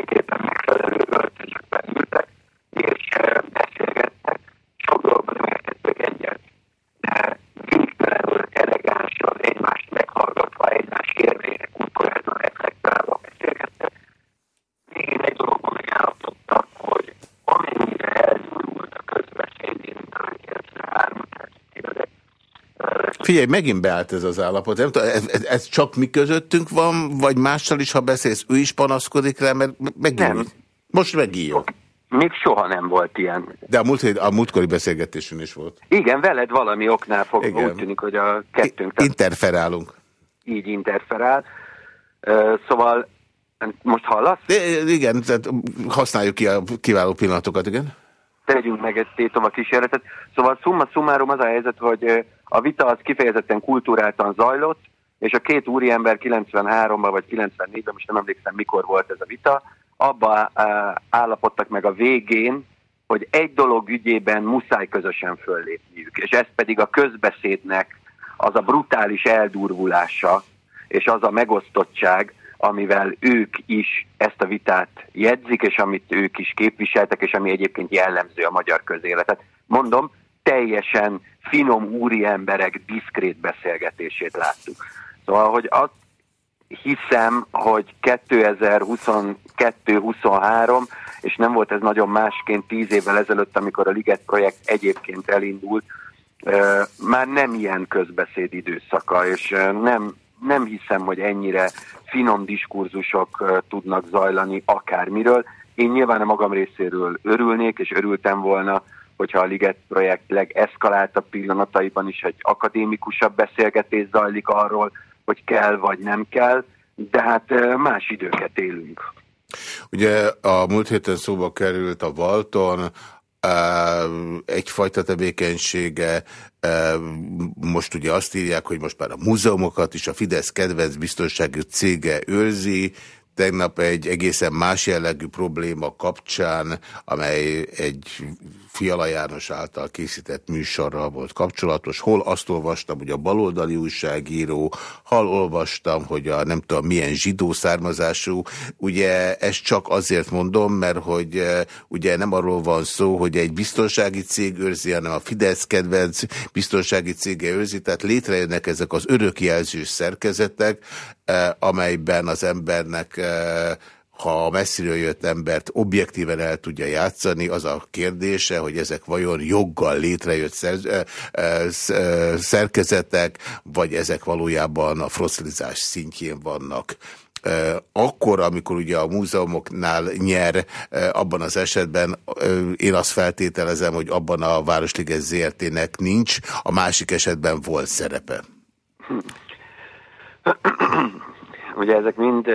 mindenképpen megfelelő öltözőkben ültek, és uh, beszélgettek, sok dolgban nem értettek egyet. De végtelenül elegánsan egymást meghallgatva, egymás kérdések, útkorátban reflektálva beszélgettek. Még én egy dologban megállapodtak, hogy amennyire elzúrult a közbeszéd, mint a 93 Figyelj, megint beállt ez az állapot. Nem tudom, ez, ez, ez csak mi közöttünk van, vagy mással is, ha beszélsz, ő is panaszkodik rá, mert megint. Nem. Most megíjó. Még soha nem volt ilyen. De a, múlt, a múltkori beszélgetésünk is volt. Igen, veled valami oknál fog, Igen. úgy tűnik, hogy a kettőnk... I interferálunk. Így interferál. Uh, szóval most hallasz? De, igen, tehát használjuk ki a kiváló pillanatokat, igen. Tegyünk meg egy tétom a kísérletet. Szóval summa summarum az a helyzet, hogy a vita az kifejezetten kultúráltan zajlott, és a két úriember 93-ban vagy 94-ben, most nem emlékszem mikor volt ez a vita, abba állapodtak meg a végén, hogy egy dolog ügyében muszáj közösen föllépniük, és ez pedig a közbeszédnek az a brutális eldurvulása, és az a megosztottság, amivel ők is ezt a vitát jegyzik, és amit ők is képviseltek, és ami egyébként jellemző a magyar közéletet. Mondom, teljesen finom úri emberek diszkrét beszélgetését láttuk. Szóval, hogy azt hiszem, hogy 2022-23, és nem volt ez nagyon másként tíz évvel ezelőtt, amikor a Liget projekt egyébként elindult, már nem ilyen közbeszéd időszaka, és nem, nem hiszem, hogy ennyire finom diskurzusok tudnak zajlani akármiről. Én nyilván a magam részéről örülnék, és örültem volna, hogyha a Liget projekt legeszkaláltabb pillanataiban is egy akadémikusabb beszélgetés zajlik arról, hogy kell vagy nem kell, de hát más időket élünk. Ugye a múlt héten szóba került a Valton, egyfajta tevékenysége, most ugye azt írják, hogy most már a múzeumokat is a Fidesz kedvenc biztonsági cége őrzi, tegnap egy egészen más jellegű probléma kapcsán, amely egy Fiala János által készített műsorral volt kapcsolatos. Hol azt olvastam, hogy a baloldali újságíró, hol olvastam, hogy a nem tudom milyen zsidó származású. Ugye ezt csak azért mondom, mert hogy e, ugye nem arról van szó, hogy egy biztonsági cég őrzi, hanem a Fidesz kedvenc biztonsági cége őrzi, tehát létrejönnek ezek az örökjelzős szerkezetek, e, amelyben az embernek e, ha a messziről jött embert objektíven el tudja játszani, az a kérdése, hogy ezek vajon joggal létrejött szer, szerkezetek, vagy ezek valójában a foszilizás szintjén vannak. Akkor, amikor ugye a múzeumoknál nyer, abban az esetben én azt feltételezem, hogy abban a Városliges ZRT-nek nincs, a másik esetben volt szerepe. Ugye ezek mind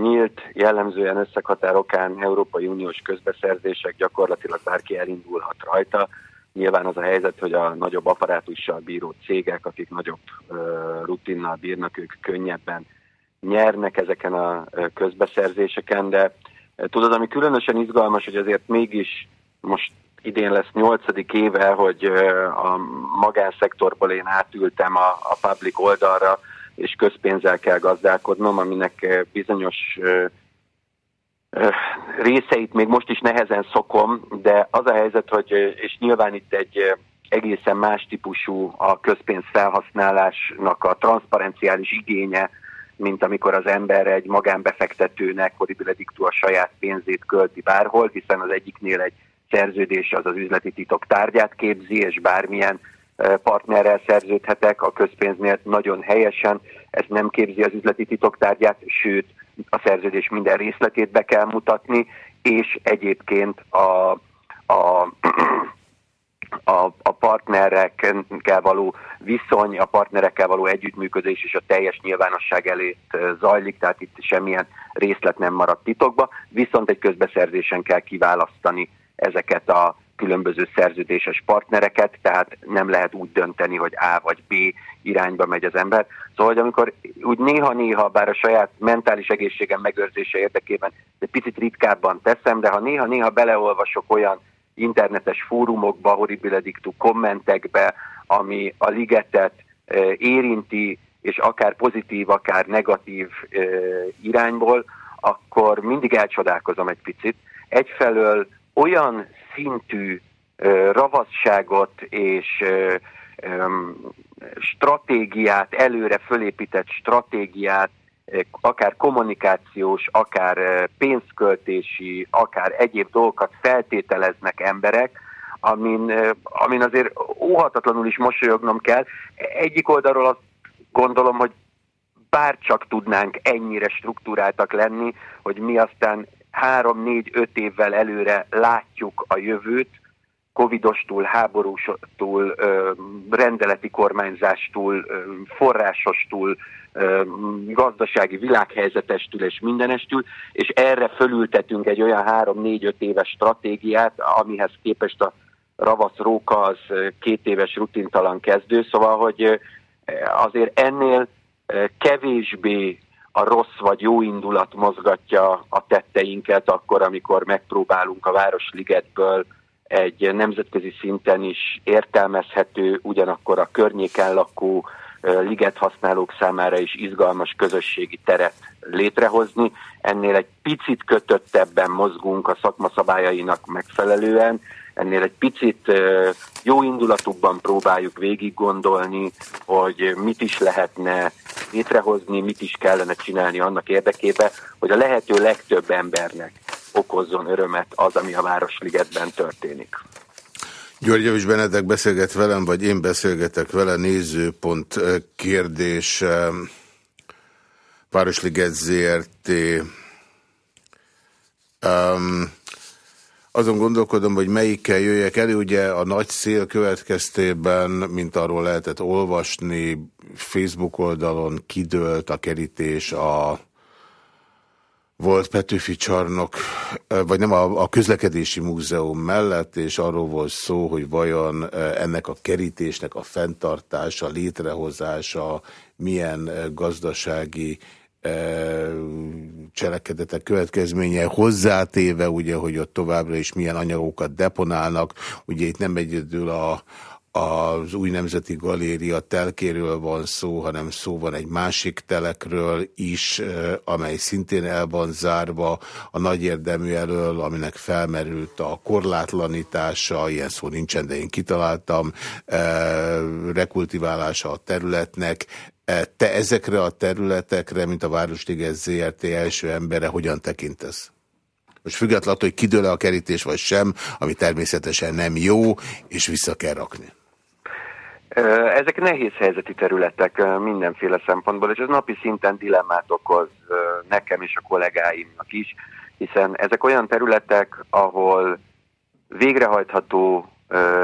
nyílt, jellemzően összekhatárokán Európai Uniós közbeszerzések, gyakorlatilag bárki elindulhat rajta. Nyilván az a helyzet, hogy a nagyobb apparátussal bíró cégek, akik nagyobb rutinnal bírnak, ők könnyebben nyernek ezeken a közbeszerzéseken, de tudod, ami különösen izgalmas, hogy azért mégis most idén lesz nyolcadik éve, hogy a magánszektorból én átültem a, a public oldalra, és közpénzzel kell gazdálkodnom, aminek eh, bizonyos eh, eh, részeit még most is nehezen szokom, de az a helyzet, hogy, és nyilván itt egy egészen más típusú a közpénz felhasználásnak a transzparenciális igénye, mint amikor az ember egy magánbefektetőnek horribile dictu a saját pénzét költi bárhol, hiszen az egyiknél egy szerződés az az üzleti titok tárgyát képzi, és bármilyen partnerrel szerződhetek, a közpénznél nagyon helyesen, ez nem képzi az üzleti titoktárgyát, sőt a szerződés minden részletét be kell mutatni, és egyébként a, a a, a partnerekkel való viszony, a partnerekkel való együttműködés és a teljes nyilvánosság elét zajlik, tehát itt semmilyen részlet nem maradt titokba, viszont egy közbeszerzésen kell kiválasztani ezeket a különböző szerződéses partnereket, tehát nem lehet úgy dönteni, hogy A vagy B irányba megy az ember. Szóval, hogy amikor úgy néha-néha, bár a saját mentális egészségem megőrzése érdekében, de picit ritkábban teszem, de ha néha-néha beleolvasok olyan internetes fórumokba, horribile dictu kommentekbe, ami a ligetet e, érinti, és akár pozitív, akár negatív e, irányból, akkor mindig elcsodálkozom egy picit. Egyfelől olyan szintű ravasságot és stratégiát, előre fölépített stratégiát, akár kommunikációs, akár pénzköltési, akár egyéb dolgokat feltételeznek emberek, amin, amin azért óhatatlanul is mosolyognom kell. Egyik oldalról azt gondolom, hogy bár csak tudnánk ennyire struktúráltak lenni, hogy mi aztán három-négy-öt évvel előre látjuk a jövőt, covidostól, háborústól, rendeleti kormányzástól, forrásostól, gazdasági világhelyzetestül és mindenestül, és erre fölültetünk egy olyan három-négy-öt éves stratégiát, amihez képest a ravasz róka az két éves rutintalan kezdő, szóval, hogy azért ennél kevésbé a rossz vagy jó indulat mozgatja a tetteinket akkor, amikor megpróbálunk a Városligetből egy nemzetközi szinten is értelmezhető, ugyanakkor a környéken lakó liget használók számára is izgalmas közösségi teret létrehozni. Ennél egy picit kötöttebben mozgunk a szakma szabályainak megfelelően, ennél egy picit jó indulatúbban próbáljuk végig gondolni, hogy mit is lehetne létrehozni, mit is kellene csinálni annak érdekében, hogy a lehető legtöbb embernek okozzon örömet az, ami a Városligetben történik. György Javis Benedek beszélget velem, vagy én beszélgetek vele, nézőpont kérdés, Városliget ZRT. Um, azon gondolkodom, hogy melyikkel jöjjek elő. Ugye a nagy szél következtében, mint arról lehetett olvasni, Facebook oldalon kidőlt a kerítés a volt Petőfi csarnok, vagy nem a, a közlekedési múzeum mellett, és arról volt szó, hogy vajon ennek a kerítésnek a fenntartása, létrehozása milyen gazdasági cselekedetek következménye hozzátéve, ugye, hogy ott továbbra is milyen anyagokat deponálnak. Ugye itt nem egyedül a, az új nemzeti galéria telkéről van szó, hanem szó van egy másik telekről is, amely szintén el van zárva a nagy érdemű elől, aminek felmerült a korlátlanítása, ilyen szó nincsen, de én kitaláltam, rekultiválása a területnek. Te ezekre a területekre, mint a Városliges ZRT első embere, hogyan tekintesz? Most függetlenül, hogy kidől -e a kerítés vagy sem, ami természetesen nem jó, és vissza kell rakni. Ezek nehéz helyzeti területek mindenféle szempontból, és ez napi szinten dilemmát okoz nekem és a kollégáimnak is, hiszen ezek olyan területek, ahol végrehajtható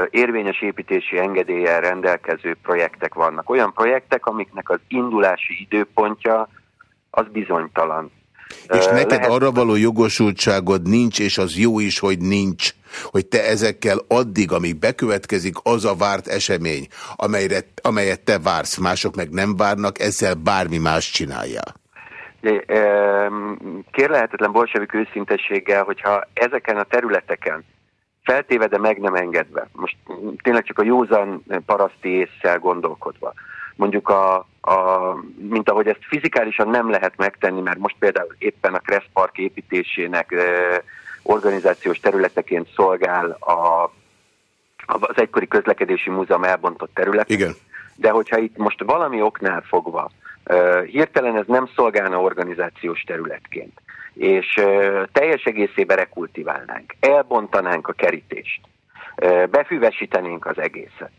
érvényes építési engedéllyel rendelkező projektek vannak. Olyan projektek, amiknek az indulási időpontja az bizonytalan. És neked Lehet... arra való jogosultságod nincs, és az jó is, hogy nincs, hogy te ezekkel addig, amíg bekövetkezik az a várt esemény, amelyre, amelyet te vársz, mások meg nem várnak, ezzel bármi más csináljál. Kérlehetetlen bolsevik őszintességgel, hogyha ezeken a területeken feltéve, de meg nem engedve, most tényleg csak a józan paraszti észsel gondolkodva, mondjuk a, a, mint ahogy ezt fizikálisan nem lehet megtenni, mert most például éppen a Kressz Park építésének e, organizációs területeként szolgál a, az egykori közlekedési múzeum elbontott terület. Igen. De hogyha itt most valami oknál fogva hirtelen ez nem szolgálna organizációs területként, és teljes egészében rekultiválnánk, elbontanánk a kerítést, befüvesítenénk az egészet,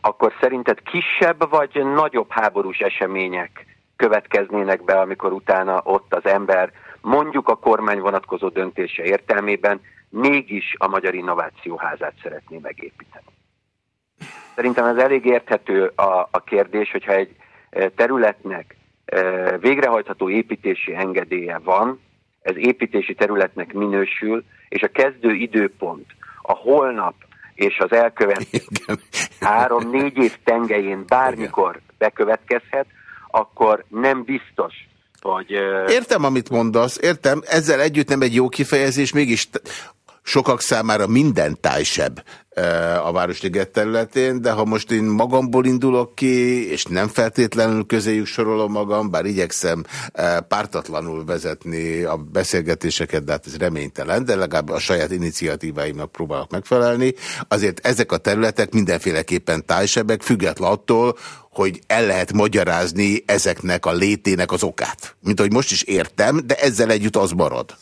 akkor szerinted kisebb vagy nagyobb háborús események következnének be, amikor utána ott az ember mondjuk a kormány vonatkozó döntése értelmében mégis a Magyar Innovációházát szeretné megépíteni. Szerintem ez elég érthető a, a kérdés, hogyha egy területnek végrehajtható építési engedélye van, ez építési területnek minősül, és a kezdő időpont a holnap és az elkövetkező három-négy év tengelyén bármikor Igen. bekövetkezhet, akkor nem biztos, hogy... Értem, amit mondasz, értem, ezzel együtt nem egy jó kifejezés, mégis sokak számára minden tájsebb a Városliget területén, de ha most én magamból indulok ki, és nem feltétlenül közéjük sorolom magam, bár igyekszem pártatlanul vezetni a beszélgetéseket, de hát ez reménytelen, de legalább a saját iniciatíváimnak próbálok megfelelni, azért ezek a területek mindenféleképpen tájsebbek, független attól, hogy el lehet magyarázni ezeknek a létének az okát. Mint ahogy most is értem, de ezzel együtt az marad.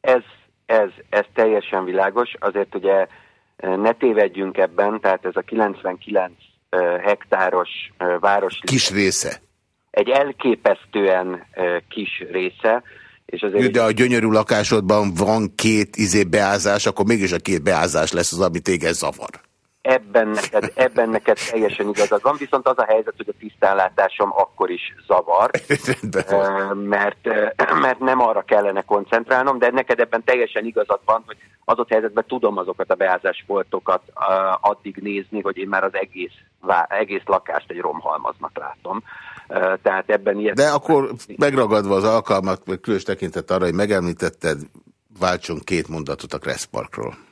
Ez, ez, ez teljesen világos, azért ugye ne tévedjünk ebben, tehát ez a 99 hektáros város... Kis része. Egy elképesztően kis része, és azért De a gyönyörű lakásodban van két izé beázás, akkor mégis a két beázás lesz az, ami téged zavar ebben neked, ebben neked teljesen igazad van, viszont az a helyzet, hogy a tisztánlátásom akkor is zavar, mert, mert nem arra kellene koncentrálnom, de neked ebben teljesen igazad van, hogy ott helyzetben tudom azokat a beázásfoltokat addig nézni, hogy én már az egész, egész lakást egy romhalmaznak látom. Tehát ebben ilyen... De akkor megragadva az alkalmat, különös tekintet arra, hogy megemlítetted, váltson két mondatot a Kressz Parkról.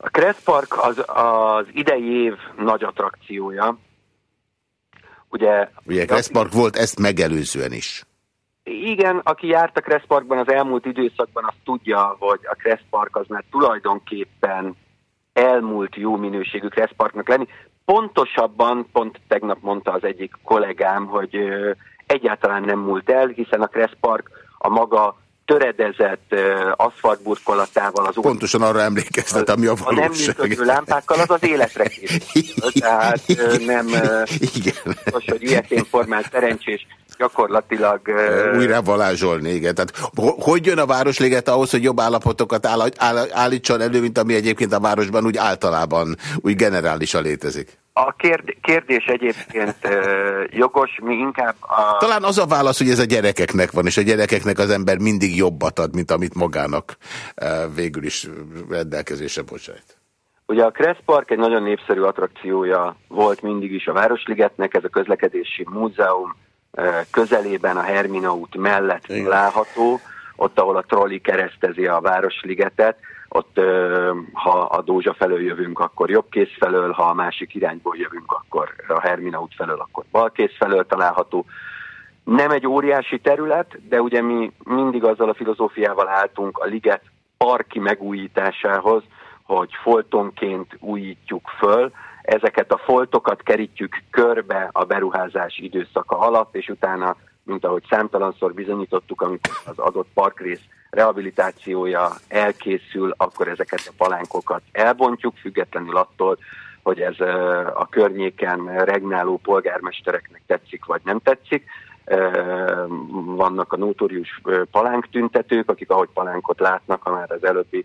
A Kressz Park az, az idei év nagy attrakciója. Ugye, Ugye Kressz Park volt ezt megelőzően is. Igen, aki járt a Kressz Parkban az elmúlt időszakban, az tudja, hogy a Kressz Park az már tulajdonképpen elmúlt jó minőségű Kressz Parknak lenni. Pontosabban, pont tegnap mondta az egyik kollégám, hogy egyáltalán nem múlt el, hiszen a Kressz Park a maga töredezett aszfaltburkolatával az Pontosan arra emlékeztet, ami a valóság. A nem működő lámpákkal az az életre készül. Tehát nem Igen. Most, hogy ilyetén formált szerencsés gyakorlatilag... Újra valázsolni, igen. Tehát hogy jön a Városliget ahhoz, hogy jobb állapotokat áll, áll, állítson elő, mint ami egyébként a városban úgy általában, úgy generálisan létezik? A kérdés egyébként jogos, mi inkább a... Talán az a válasz, hogy ez a gyerekeknek van, és a gyerekeknek az ember mindig jobbat ad, mint amit magának végül is rendelkezésre bocsájt. Ugye a Kressz Park egy nagyon népszerű attrakciója volt mindig is a Városligetnek, ez a közlekedési múzeum közelében a Hermina út mellett látható, ott, ahol a trolli keresztezi a Városligetet, ott ha a Dózsa felől jövünk, akkor jobb kész felől, ha a másik irányból jövünk, akkor a Hermina út felől, akkor bal kész felől található. Nem egy óriási terület, de ugye mi mindig azzal a filozófiával álltunk a liget parki megújításához, hogy foltonként újítjuk föl, ezeket a foltokat kerítjük körbe a beruházás időszaka alatt, és utána, mint ahogy számtalanszor bizonyítottuk, amikor az adott parkrész rehabilitációja elkészül, akkor ezeket a palánkokat elbontjuk, függetlenül attól, hogy ez a környéken regnáló polgármestereknek tetszik vagy nem tetszik. Vannak a notórius palánktüntetők, akik ahogy palánkot látnak, ha már az előbbi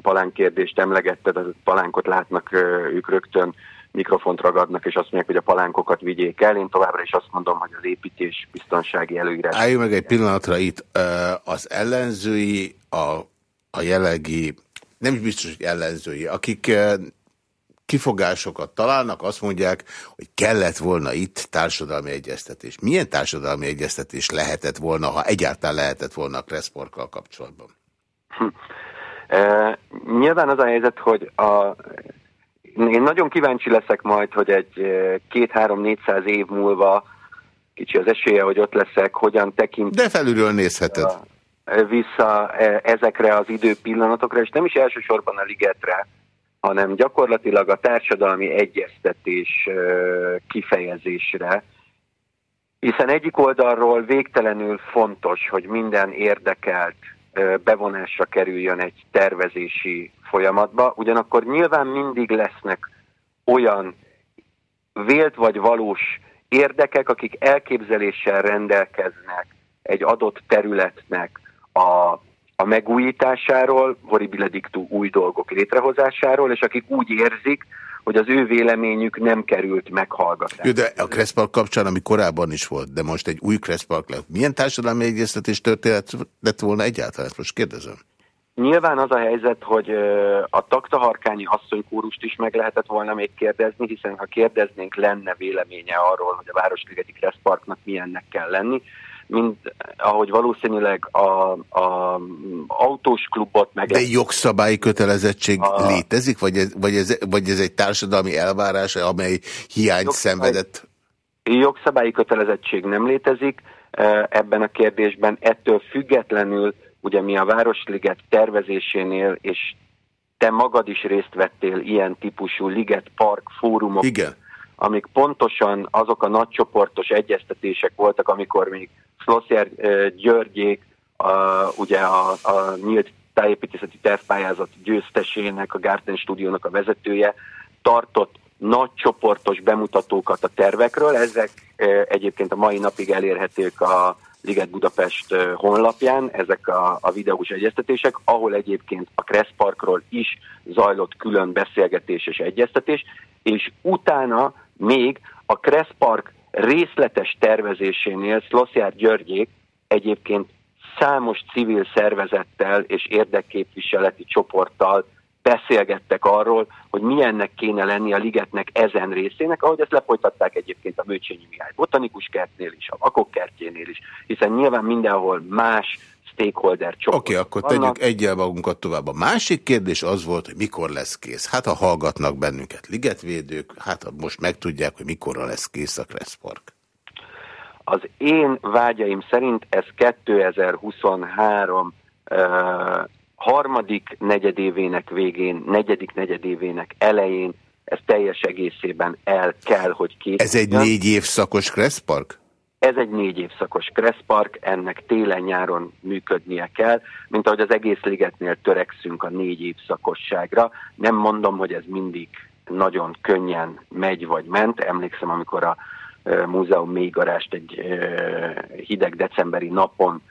palánk kérdést emlegetted, az palánkot látnak, ők rögtön mikrofont ragadnak, és azt mondják, hogy a palánkokat vigyék el. Én továbbra is azt mondom, hogy az építés biztonsági előírás. Álljunk meg egy pillanatra itt. Az ellenzői, a, a jellegi, nem is biztos, hogy ellenzői, akik kifogásokat találnak, azt mondják, hogy kellett volna itt társadalmi egyeztetés. Milyen társadalmi egyeztetés lehetett volna, ha egyáltalán lehetett volna a Kresszporkkal kapcsolatban? Hm. E, nyilván az a helyzet, hogy a, én nagyon kíváncsi leszek majd, hogy egy két-három-négyszáz év múlva kicsi az esélye, hogy ott leszek, hogyan tekint. De felülről nézheted. Vissza ezekre az időpillanatokra, és nem is elsősorban a ligetre, hanem gyakorlatilag a társadalmi egyeztetés kifejezésre, hiszen egyik oldalról végtelenül fontos, hogy minden érdekelt bevonásra kerüljön egy tervezési folyamatba, ugyanakkor nyilván mindig lesznek olyan vélt vagy valós érdekek, akik elképzeléssel rendelkeznek egy adott területnek a, a megújításáról, horribile dictu új dolgok létrehozásáról, és akik úgy érzik, hogy az ő véleményük nem került meghallgatásra. De a Kresszpark kapcsán, ami korábban is volt, de most egy új Kresszpark lett. Milyen társadalmi egyeztetés történet lett volna egyáltalán? Ezt most kérdezem. Nyilván az a helyzet, hogy a taktaharkányi asszonykórust is meg lehetett volna még kérdezni, hiszen ha kérdeznénk, lenne véleménye arról, hogy a Városligeti Kresszparknak milyennek kell lenni mint ahogy valószínűleg a, a autós klubot meg... De jogszabályi kötelezettség a, létezik, vagy ez, vagy, ez, vagy ez egy társadalmi elvárás, amely hiányt jogszabály, szenvedett? Jogszabályi kötelezettség nem létezik ebben a kérdésben, ettől függetlenül ugye mi a Városliget tervezésénél, és te magad is részt vettél ilyen típusú Liget Park fórumok, Igen. Amik pontosan azok a nagycsoportos egyeztetések voltak, amikor még Szlosszer Györgyék, a, ugye a, a nyílt tájépítészeti tervpályázat győztesének, a Garten stúdiónak a vezetője tartott nagy csoportos bemutatókat a tervekről. Ezek egyébként a mai napig elérhetők a Liget Budapest honlapján, ezek a, a videós egyeztetések, ahol egyébként a Kressz Parkról is zajlott külön beszélgetés és egyeztetés, és utána még a Kressz Park részletes tervezésénél Szloszjár Györgyék egyébként számos civil szervezettel és érdekképviseleti csoporttal beszélgettek arról, hogy milyennek kéne lenni a ligetnek ezen részének, ahogy ezt lefolytatták egyébként a Mőcsényi Mihály botanikus kertnél is, a Vakok kertjénél is, hiszen nyilván mindenhol más stakeholder csoport. Oké, okay, akkor vannak. tegyük egyel magunkat tovább. A másik kérdés az volt, hogy mikor lesz kész. Hát ha hallgatnak bennünket ligetvédők, hát most megtudják, hogy mikorra lesz kész a Kressz Park. Az én vágyaim szerint ez 2023 uh, harmadik negyedévének végén, negyedik negyedévének elején ez teljes egészében el kell, hogy készüljön. Ez egy négy évszakos Kressz Park? Ez egy négy évszakos Kresszpark, ennek télen-nyáron működnie kell, mint ahogy az egész ligetnél törekszünk a négy évszakosságra. Nem mondom, hogy ez mindig nagyon könnyen megy vagy ment. Emlékszem, amikor a múzeum mélygarást egy hideg decemberi napon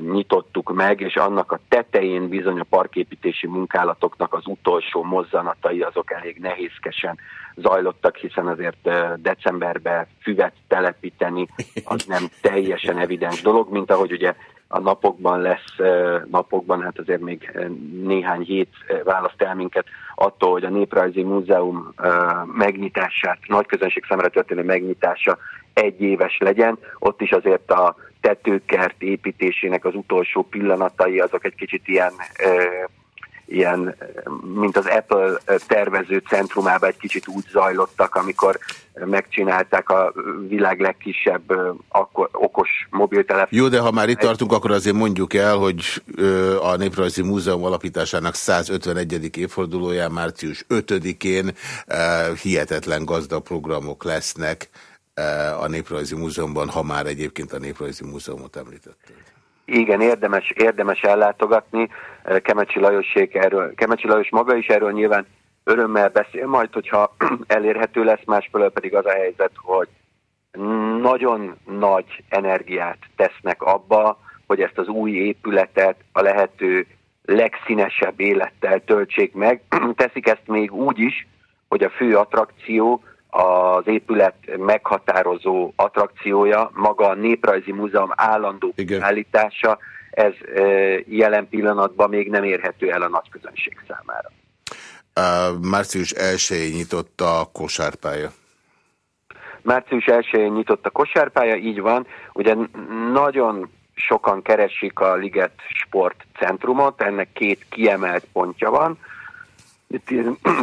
nyitottuk meg, és annak a tetején bizony a parképítési munkálatoknak az utolsó mozzanatai azok elég nehézkesen zajlottak, hiszen azért decemberben füvet telepíteni az nem teljesen evidens dolog, mint ahogy ugye a napokban lesz, napokban, hát azért még néhány hét választ el minket attól, hogy a Néprajzi Múzeum megnyitását, nagy közönség szemre történő megnyitása egy éves legyen. Ott is azért a tetőkert építésének az utolsó pillanatai azok egy kicsit ilyen ilyen, mint az Apple tervező centrumában egy kicsit úgy zajlottak, amikor megcsinálták a világ legkisebb akkor, okos mobiltelefon. Jó, de ha már itt tartunk, akkor azért mondjuk el, hogy a Néprajzi Múzeum alapításának 151. évfordulóján március 5-én hihetetlen gazdag programok lesznek a Néprajzi Múzeumban, ha már egyébként a Néprajzi Múzeumot említetted. Igen, érdemes, érdemes ellátogatni. Kemecsi, Lajosék erről, Kemecsi Lajos maga is erről nyilván örömmel beszél majd, hogyha elérhető lesz, másfelől pedig az a helyzet, hogy nagyon nagy energiát tesznek abba, hogy ezt az új épületet a lehető legszínesebb élettel töltsék meg. Teszik ezt még úgy is, hogy a fő attrakció az épület meghatározó attrakciója, maga a Néprajzi Múzeum állandó Igen. állítása, ez jelen pillanatban még nem érhető el a nagy közönség számára. Március 1-én nyitott a kosárpálya. Március 1-én nyitott a kosárpálya, így van. Ugye nagyon sokan keresik a Liget Sportcentrumot, ennek két kiemelt pontja van.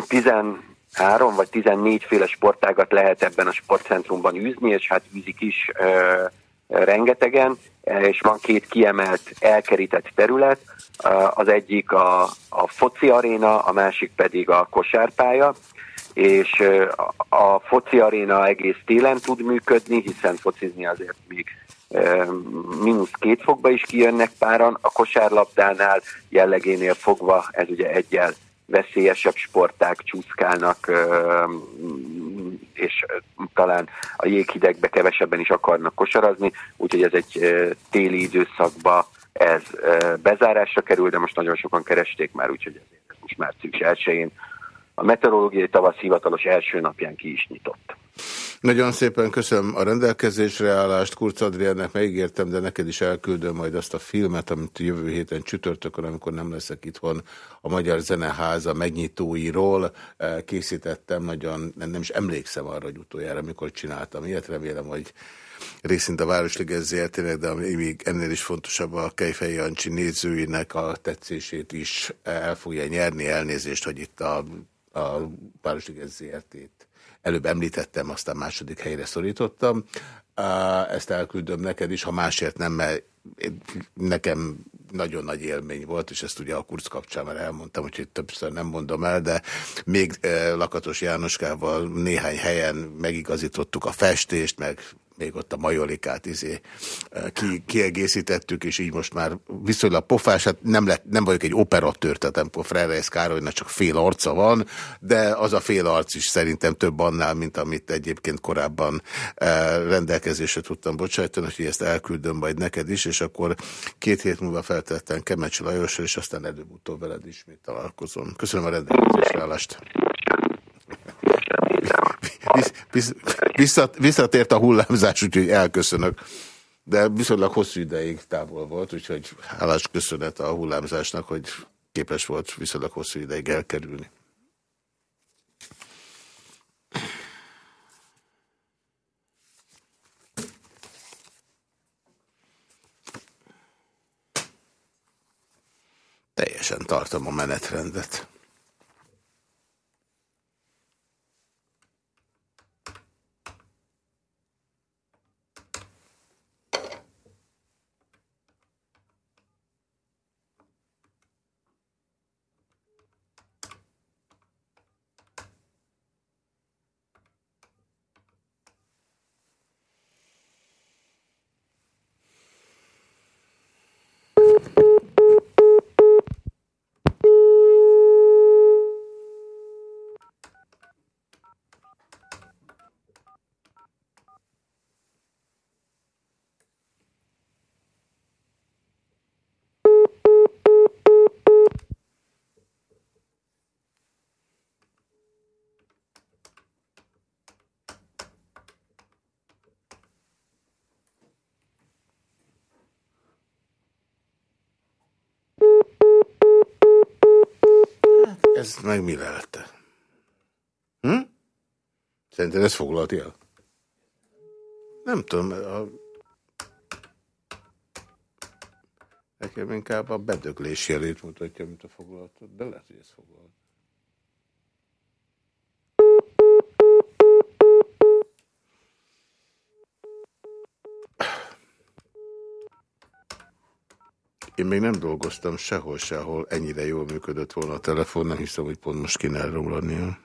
Tizen három vagy tizennégy féle sportágat lehet ebben a sportcentrumban űzni, és hát űzik is rengetegen, és van két kiemelt, elkerített terület, az egyik a, a foci aréna, a másik pedig a kosárpálya, és a foci aréna egész télen tud működni, hiszen focizni azért még mínusz két fokba is kijönnek páran, a kosárlabdánál jellegénél fogva ez ugye egyel veszélyesebb sporták csúszkálnak, és talán a jéghidegbe kevesebben is akarnak kosarazni, úgyhogy ez egy téli időszakba ez bezárásra kerül, de most nagyon sokan keresték már, úgyhogy ezért most március 1-én a meteorológiai tavasz hivatalos első napján ki is nyitott. Nagyon szépen köszönöm a rendelkezésre állást. Kurc Adriánnek megígértem, de neked is elküldöm majd azt a filmet, amit jövő héten csütörtökön, amikor nem leszek itthon a Magyar Zeneháza megnyitóiról. Eh, készítettem, nagyon nem is emlékszem arra, hogy utoljára, mikor csináltam ilyet. Remélem, hogy részint a Városliges ZRT-nek, de még ennél is fontosabb a Kejfej Jancsi nézőinek a tetszését is el fogja nyerni. Elnézést, hogy itt a, a Városliges ZRT-t Előbb említettem, aztán második helyre szorítottam. Ezt elküldöm neked is, ha másért nem, mert nekem nagyon nagy élmény volt, és ezt ugye a kurc kapcsán már elmondtam, úgyhogy többször nem mondom el, de még Lakatos Jánoskával néhány helyen megigazítottuk a festést, meg még ott a majolikát izé, ki, kiegészítettük, és így most már viszonylag pofás, hát nem, lett, nem vagyok egy operatőr, tehát nem Freire Károlynak csak fél arca van, de az a fél arc is szerintem több annál, mint amit egyébként korábban rendelkezésre tudtam bocsájtani, hogy ezt elküldöm majd neked is, és akkor két hét múlva feltettem Kemecs Lajosra, és aztán előbb-utóbb veled ismét találkozom. Köszönöm a rendelkezésre állást. Visszat, visszatért a hullámzás, úgyhogy elköszönök. De viszonylag hosszú ideig távol volt, úgyhogy hálás köszönet a hullámzásnak, hogy képes volt viszonylag hosszú ideig elkerülni. Teljesen tartom a menetrendet. Meg mi? Hm? Szerinted ez foglalt el? Nem tudom, a... nekem inkább a bedöglés jelét mutatja, mint a foglaltot, de lehet, hogy ez foglalt. Én még nem dolgoztam sehol, sehol ennyire jól működött volna a telefon, nem hiszem, hogy pont most kéne elromlania.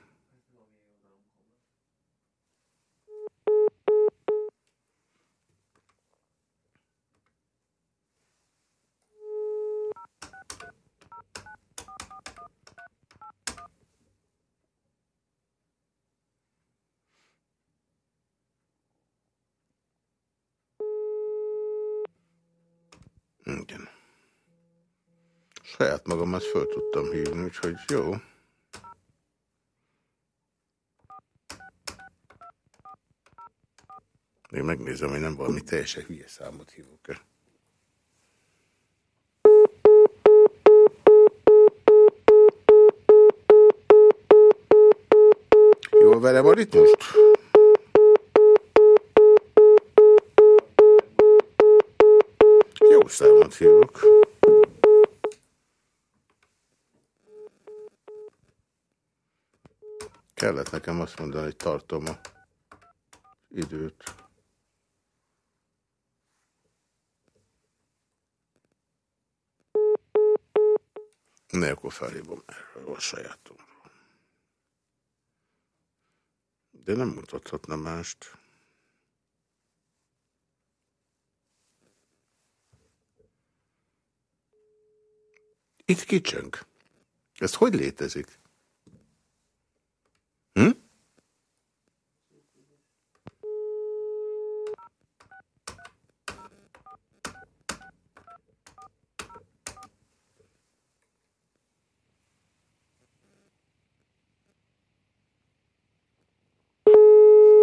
Úgyhogy jó. Én megnézem, hogy nem valami teljesen hülye számot hívok-e. Jól verem a ritmust? Nekem azt mondani, hogy tartom a időt. Ne, akkor felhívom erről a sajátomról. De nem mutathatna mást. Itt kicsöng. Ez hogy létezik? Hm?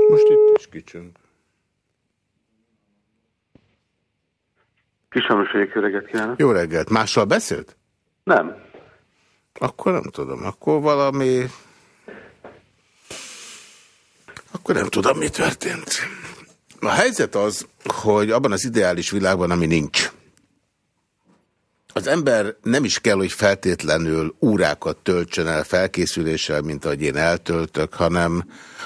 Most itt is kicsöng. Kisamos vagyok, jó reggelt kívánok. Jó reggelt. Mással beszélt? Nem. Akkor nem tudom. Akkor valami... Akkor nem tudom, mi történt. A helyzet az, hogy abban az ideális világban, ami nincs, az ember nem is kell, hogy feltétlenül órákat töltsön el felkészüléssel, mint ahogy én eltöltök, hanem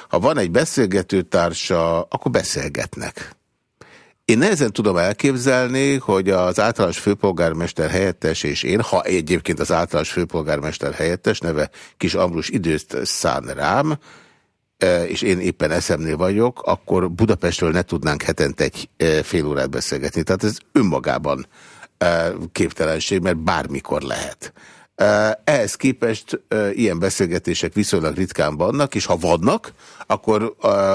ha van egy beszélgetőtársa, akkor beszélgetnek. Én nehezen tudom elképzelni, hogy az általános főpolgármester helyettes és én, ha egyébként az általános főpolgármester helyettes neve Kis Ambrus időt szán rám, és én éppen eszemnél vagyok, akkor Budapestről ne tudnánk hetente egy fél órát beszélgetni. Tehát ez önmagában képtelenség, mert bármikor lehet. Ehhez képest ilyen beszélgetések viszonylag ritkán vannak, és ha vannak, akkor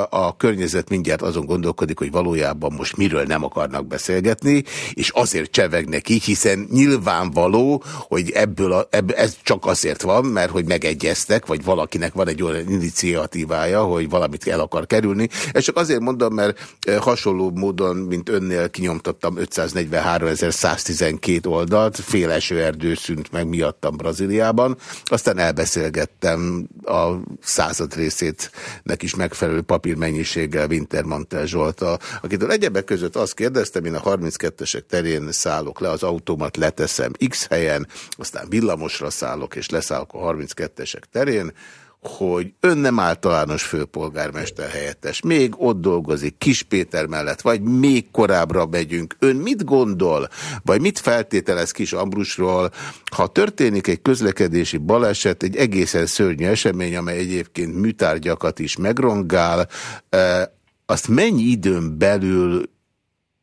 a, környezet mindjárt azon gondolkodik, hogy valójában most miről nem akarnak beszélgetni, és azért csevegnek így, hiszen nyilvánvaló, hogy ebből a, ebb, ez csak azért van, mert hogy megegyeztek, vagy valakinek van egy olyan iniciatívája, hogy valamit el akar kerülni. Ez csak azért mondom, mert hasonló módon, mint önnél kinyomtattam 543.112 oldalt, fél esőerdő szűnt meg miattam Brazíliában, aztán elbeszélgettem a század részét nek is megfelelő papírmennyiséggel Wintermantel Zsolta, akitől egyebek között azt kérdeztem, én a 32-esek terén szállok le, az autómat leteszem X helyen, aztán villamosra szállok, és leszállok a 32-esek terén, hogy ön nem általános főpolgármester helyettes, még ott dolgozik Kis Péter mellett, vagy még korábbra megyünk. Ön mit gondol, vagy mit feltételez Kis Ambrusról, ha történik egy közlekedési baleset, egy egészen szörnyű esemény, amely egyébként műtárgyakat is megrongál, eh, azt mennyi időn belül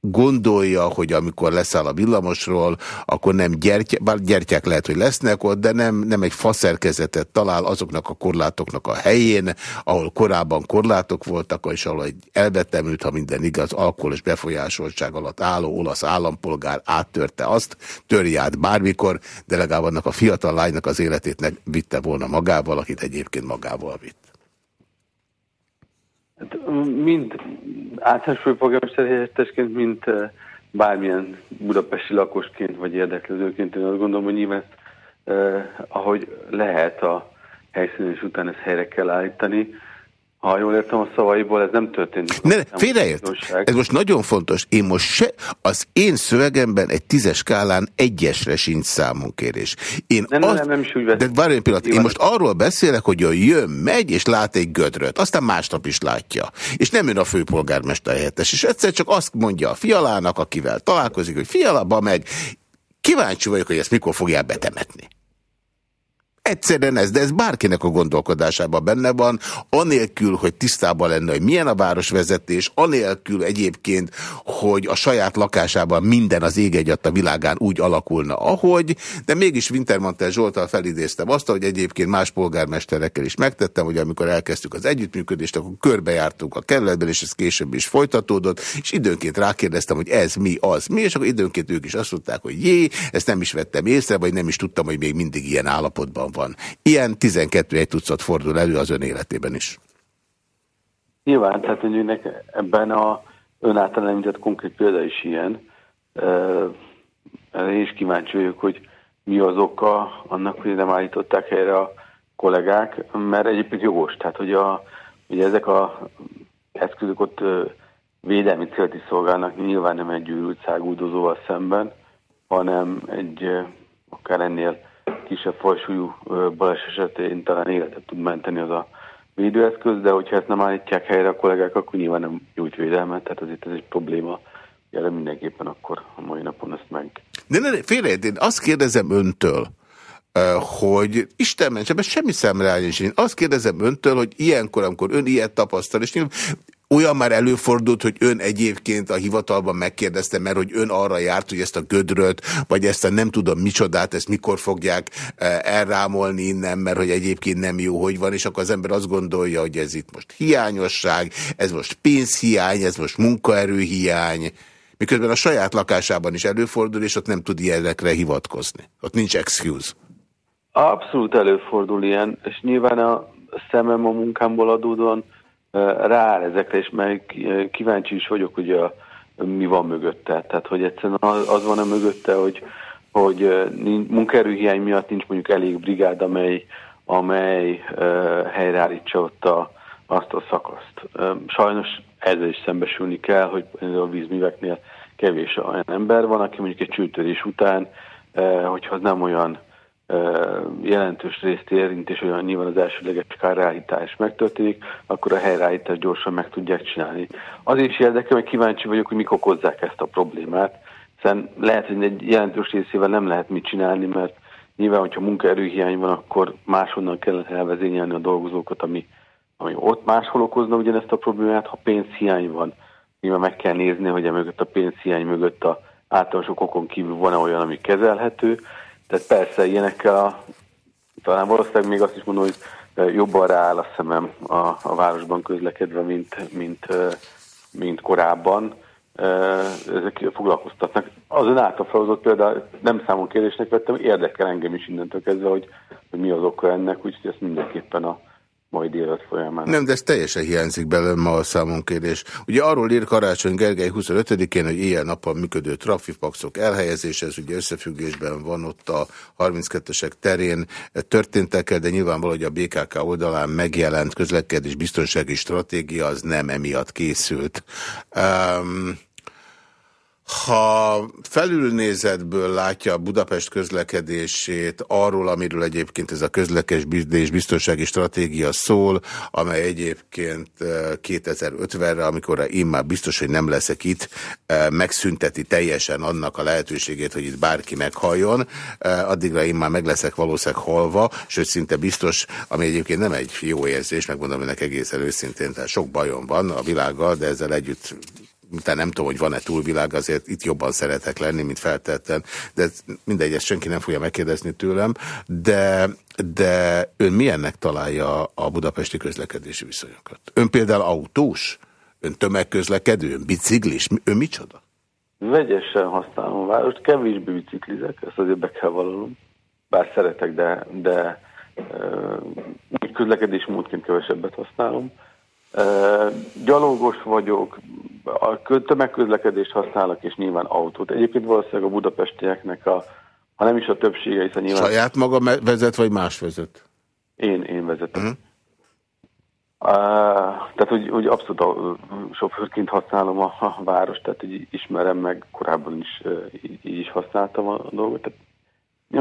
gondolja, hogy amikor leszáll a villamosról, akkor nem gyertyák, bár gyertyák lehet, hogy lesznek ott, de nem, nem egy faszerkezetet talál azoknak a korlátoknak a helyén, ahol korábban korlátok voltak, és ahol egy elvetemült, ha minden igaz, alkoholos befolyásoltság alatt álló olasz állampolgár áttörte azt, törje át bármikor, de legalább annak a fiatal lánynak az életét vitte volna magával, akit egyébként magával vitt. Hát, mind általános főpolgármester helyettesként, mint bármilyen budapesti lakosként vagy érdeklődőként, én azt gondolom, hogy nyilván eh, ahogy lehet a helyszínen, és utána ezt helyre kell állítani. Ha jól értem a szavaiból, ez nem történik. Ne, félreért. Ez most nagyon fontos. Én most se, az én szövegemben egy tízes skálán egyesre sincs számonkérés. Én nem, azt, nem, nem is úgy De várj egy pillanat, én most arról beszélek, hogy a jön, megy, és lát egy gödröt. Aztán másnap is látja. És nem ön a főpolgármester helyettes. És egyszer csak azt mondja a fialának, akivel találkozik, hogy fialaba megy. Kíváncsi vagyok, hogy ezt mikor fogják betemetni. Egyszerűen ez, de ez bárkinek a gondolkodásában benne van, anélkül, hogy tisztában lenne, hogy milyen a városvezetés, anélkül egyébként, hogy a saját lakásában minden az ég a világán úgy alakulna, ahogy, de mégis Wintermantel Zsoltal felidéztem azt, hogy egyébként más polgármesterekkel is megtettem, hogy amikor elkezdtük az együttműködést, akkor körbejártunk a kerületben, és ez később is folytatódott, és időnként rákérdeztem, hogy ez mi, az mi, és akkor időnként ők is azt mondták, hogy jé, ezt nem is vettem észre, vagy nem is tudtam, hogy még mindig ilyen állapotban van. Ilyen 12 egy tucat fordul elő az ön életében is. Nyilván, tehát önnek ebben a ön által említett konkrét példa is ilyen. Én is kíváncsi vagyok, hogy mi az oka annak, hogy nem állították helyre a kollégák, mert egyébként jogos. Tehát, hogy a, ugye ezek a eszközök ott védelmi célt is szolgálnak, nyilván nem egy gyűrült száguldozóval szemben, hanem egy akár ennél kisebb fajsúlyú baleset esetén talán életet tud menteni az a védőeszköz, de hogyha ezt nem állítják helyre a kollégák, akkor nyilván nem nyújt védelmet, tehát azért ez egy probléma. Erre mindenképpen akkor a mai napon ezt meg. De ne, félre, én azt kérdezem öntől, hogy Isten ments, ebben semmi szemreállás. Én azt kérdezem öntől, hogy ilyenkor, amikor ön ilyet tapasztal, és olyan már előfordult, hogy ön egyébként a hivatalban megkérdezte, mert hogy ön arra járt, hogy ezt a gödröt, vagy ezt a nem tudom micsodát, ezt mikor fogják e, elrámolni innen, mert hogy egyébként nem jó, hogy van, és akkor az ember azt gondolja, hogy ez itt most hiányosság, ez most pénzhiány, ez most munkaerőhiány, miközben a saját lakásában is előfordul, és ott nem tud ilyenekre hivatkozni. Ott nincs excuse. Abszolút előfordul ilyen, és nyilván a szemem a munkámból adódóan rá ezekre, és meg kíváncsi is vagyok, hogy a, mi van mögötte. Tehát, hogy egyszerűen az, az van a mögötte, hogy, hogy munkaerőhiány miatt nincs mondjuk elég brigád, amely, amely uh, helyreállítsa ott a, azt a szakaszt. Sajnos ezzel is szembesülni kell, hogy a vízműveknél kevés olyan ember van, aki mondjuk egy csőtörés után, uh, hogyha az nem olyan jelentős részt érint, és olyan nyilván az elsőleges kárráhítás megtörténik, akkor a helyreállítást gyorsan meg tudják csinálni. Az is érdekel, hogy kíváncsi vagyok, hogy mik okozzák ezt a problémát, hiszen lehet, hogy egy jelentős részével nem lehet mit csinálni, mert nyilván, hogyha munkaerőhiány van, akkor máshonnan kellene elvezényelni a dolgozókat, ami, ami ott máshol okozna ugyanezt a problémát, ha pénzhiány van. Nyilván meg kell nézni, hogy a mögött a pénzhiány mögött a általános okokon kívül van-e olyan, ami kezelhető, tehát persze ilyenekkel a, talán valószínűleg még azt is mondom, hogy jobban rááll a szemem a, a városban közlekedve, mint, mint, mint korábban. Ezek foglalkoztatnak. Az ön által felhozott például nem számon kérésnek vettem, érdekel engem is innentől kezdve, hogy, hogy mi az oka ennek, úgyhogy ezt mindenképpen a majd élet folyamán. Nem, de ez teljesen hiányzik belőle ma a számonkérés. Ugye arról ír Karácsony Gergely 25-én, hogy éjjel-nappal működő trafipaxok elhelyezése, ez ugye összefüggésben van ott a 32-esek terén történtek de nyilvánvaló, hogy a BKK oldalán megjelent közlekedés biztonsági stratégia az nem emiatt készült. Um, ha felülnézetből látja a Budapest közlekedését arról, amiről egyébként ez a közlekedés biztonsági stratégia szól, amely egyébként 2050-re, amikor én már biztos, hogy nem leszek itt, megszünteti teljesen annak a lehetőségét, hogy itt bárki meghalljon. Addigra én már meg leszek valószínűleg halva, sőt szinte biztos, ami egyébként nem egy jó érzés, megmondom önnek egészen őszintén, tehát sok bajom van a világgal, de ezzel együtt de nem tudom, hogy van-e túlvilág, azért itt jobban szeretek lenni, mint feltettem, de mindegy, ezt senki nem fogja megkérdezni tőlem, de, de ön milyennek találja a budapesti közlekedési viszonyokat? Ön például autós? Ön tömegközlekedő? Ön biciklis? Ön micsoda? Vegyesen használom a várost, kevésbé biciklizek, ezt azért be kell vallanom. Bár szeretek, de, de uh, közlekedés módként kevesebbet használom. Gyalogos vagyok, a tömegközlekedést használnak, és nyilván autót. Egyébként valószínűleg a budapestieknek a, ha nem is a többsége, hiszen nyilván... Saját maga vezet, vagy más vezet? Én, én vezetem. Uh -huh. Uh, tehát, hogy, hogy abszolút a sofőrként használom a, a várost, tehát hogy ismerem meg, korábban is így, így is használtam a dolgot. Tehát,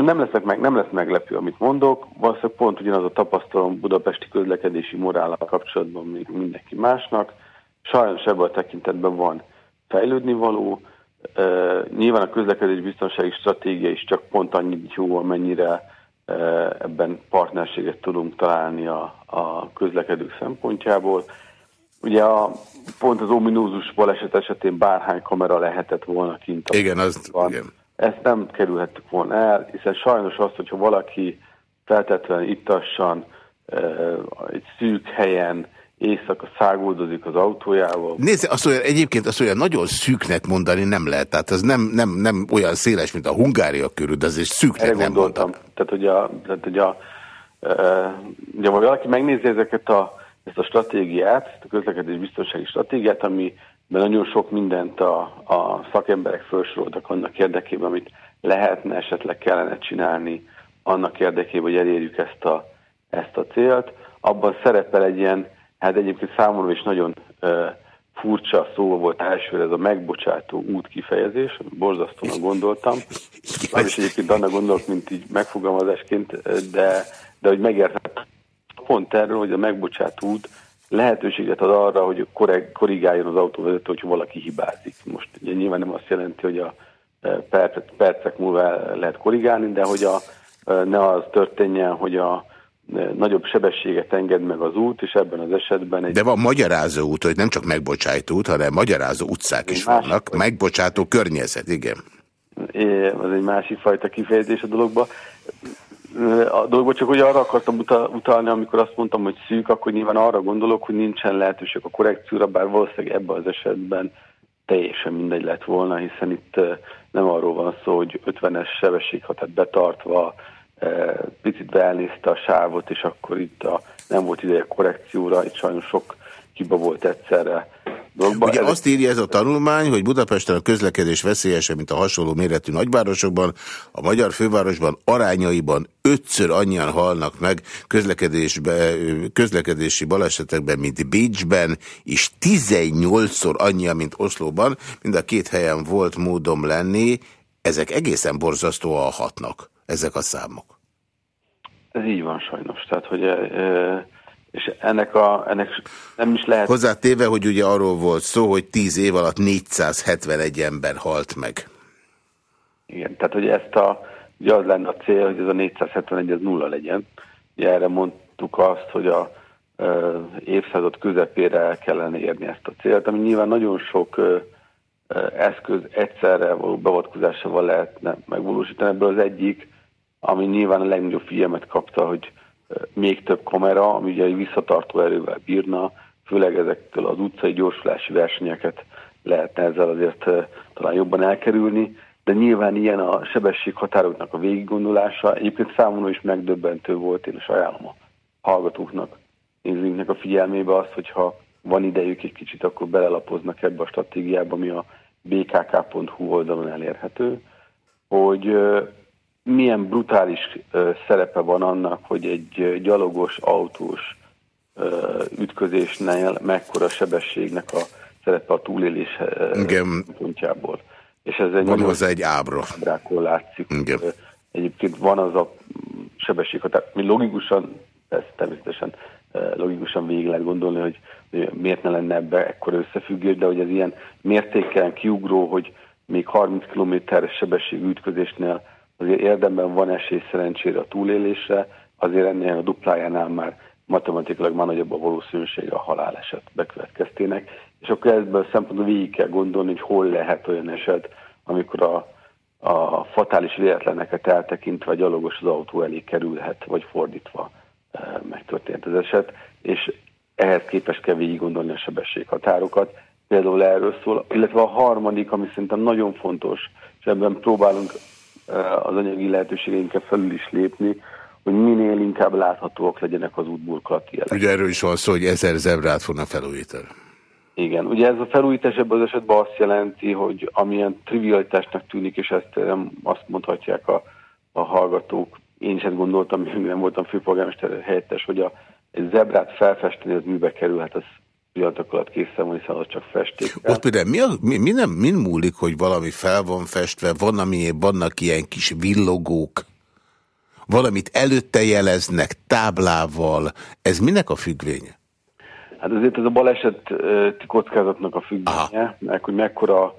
nem, leszek meg, nem lesz meglepő, amit mondok, valószínűleg pont ugyanaz a tapasztalom budapesti közlekedési morállal kapcsolatban, mint mindenki másnak. Sajnos ebben a tekintetben van fejlődni való. Nyilván a közlekedés biztonsági stratégia is csak pont annyit jó, amennyire ebben partnerséget tudunk találni a, a közlekedők szempontjából. Ugye a, pont az ominózus baleset esetén bárhány kamera lehetett volna kint. Igen, az, van. igen. Ezt nem kerülhettük volna el, hiszen sajnos azt, hogyha valaki feltetően ittassan egy szűk helyen éjszaka száguldozik az autójával. Nézd, azt olyan, egyébként azt olyan nagyon szűknek mondani nem lehet, tehát ez nem, nem, nem olyan széles, mint a Hungária körül, de azért szűknek Erre nem gondoltam. mondtam. Tehát, hogy a, tehát, hogy a, e, ugye, valaki megnézi ezeket a, ezt a stratégiát, ezt a közlekedés biztonsági stratégiát, amiben nagyon sok mindent a, a szakemberek felsoroltak annak érdekében, amit lehetne, esetleg kellene csinálni annak érdekében, hogy elérjük ezt a, ezt a célt. Abban szerepel egy ilyen Hát egyébként számomra is nagyon furcsa szó volt elsőre ez a megbocsátó út kifejezés, borzasztóan gondoltam. Nem is egyébként annak gondolok, mint így megfogalmazásként, de, de hogy megértem pont erről, hogy a megbocsátó út lehetőséget ad arra, hogy korrigáljon az autóvezető, hogyha valaki hibázik. Most ugye nyilván nem azt jelenti, hogy a percek, percek múlva lehet korrigálni, de hogy a, ne az történjen, hogy a, nagyobb sebességet enged meg az út, és ebben az esetben... Egy... De van magyarázó út, hogy nem csak megbocsájtó út, hanem magyarázó utcák is másik vannak, vagy... megbocsátó környezet, igen. É, az egy másik fajta kifejezés a dologba. A dologban csak hogy arra akartam utalni, amikor azt mondtam, hogy szűk, akkor nyilván arra gondolok, hogy nincsen lehetőség a korrekcióra, bár valószínűleg ebben az esetben teljesen mindegy lett volna, hiszen itt nem arról van szó, hogy 50-es sebességhatárt betartva picit beelnézte a sávot, és akkor itt a, nem volt ideje korrekcióra, itt sajnos sok hiba volt egyszerre. Dolgban. Ugye azt írja ez a tanulmány, hogy Budapesten a közlekedés veszélyesebb, mint a hasonló méretű nagyvárosokban, a magyar fővárosban arányaiban ötször annyian halnak meg közlekedésbe, közlekedési balesetekben, mint Bécsben, és 18-szor annyian, mint Oszlóban. Mind a két helyen volt módom lenni, ezek egészen borzasztóan hatnak ezek a számok. Ez így van sajnos. Tehát, hogy e, és ennek, a, ennek nem is lehet... Hozzátéve, hogy ugye arról volt szó, hogy 10 év alatt 471 ember halt meg. Igen, tehát hogy ezt a, ugye az lenne a cél, hogy ez a 471 ez nulla legyen. Ugye erre mondtuk azt, hogy a e, évszázad közepére el kellene érni ezt a célt, ami nyilván nagyon sok e, eszköz egyszerre való beavatkozásával lehetne megvalósítani. Ebből az egyik ami nyilván a legnagyobb figyelmet kapta, hogy még több kamera, ami ugye visszatartó erővel bírna, főleg ezektől az utcai gyorsulási versenyeket lehetne ezzel azért talán jobban elkerülni, de nyilván ilyen a sebességhatároknak a végiggondolása. Egyébként számomra is megdöbbentő volt, én is ajánlom a hallgatóknak, nézőinknek a figyelmébe azt, hogyha van idejük egy kicsit, akkor belelapoznak ebbe a stratégiába, ami a bkk.hu oldalon elérhető, hogy milyen brutális szerepe van annak, hogy egy gyalogos, autós ütközésnél mekkora sebességnek a szerepe a túlélés Igen. pontjából. És ez egy van hozzá egy ábra. Ábrákon látszik. Igen. Egyébként van az a sebességhatár, mi logikusan, ez természetesen logikusan végig lehet gondolni, hogy miért ne lenne ebbe ekkor összefüggés, de hogy ez ilyen mértékkel kiugró, hogy még 30 km-es sebességű ütközésnél azért érdemben van esély szerencsére a túlélésre, azért ennél a duplájánál már matematikailag már nagyobb a valószínűsége a haláleset bekövetkeztének, és akkor ebből a szempontból végig kell gondolni, hogy hol lehet olyan eset, amikor a, a fatális véletleneket eltekintve a gyalogos az autó elé kerülhet, vagy fordítva e, megtörtént az eset, és ehhez képest kell végig gondolni a sebességhatárokat. Például erről szól, illetve a harmadik, ami szerintem nagyon fontos, és ebben próbálunk az anyagi lehetőségeinket felül is lépni, hogy minél inkább láthatóak legyenek az útburkolati jelek. Ugye erről is van szó, hogy ezer zebrát fognak felújítani. Igen, ugye ez a felújítás ebben az esetben azt jelenti, hogy amilyen trivialitásnak tűnik, és ezt nem azt mondhatják a, a hallgatók én ezt gondoltam, még nem voltam főpolgármester helyettes, hogy a egy zebrát felfesteni, az mibe kerül, hát az pillanatok alatt készen van, hiszen az csak festék. Ott például mi, a, mi, mi, nem, mi múlik, hogy valami fel van festve, van, ami, vannak ilyen kis villogók, valamit előtte jeleznek táblával, ez minek a függvénye? Hát azért ez a baleset kockázatnak a függvénye, meg hogy mekkora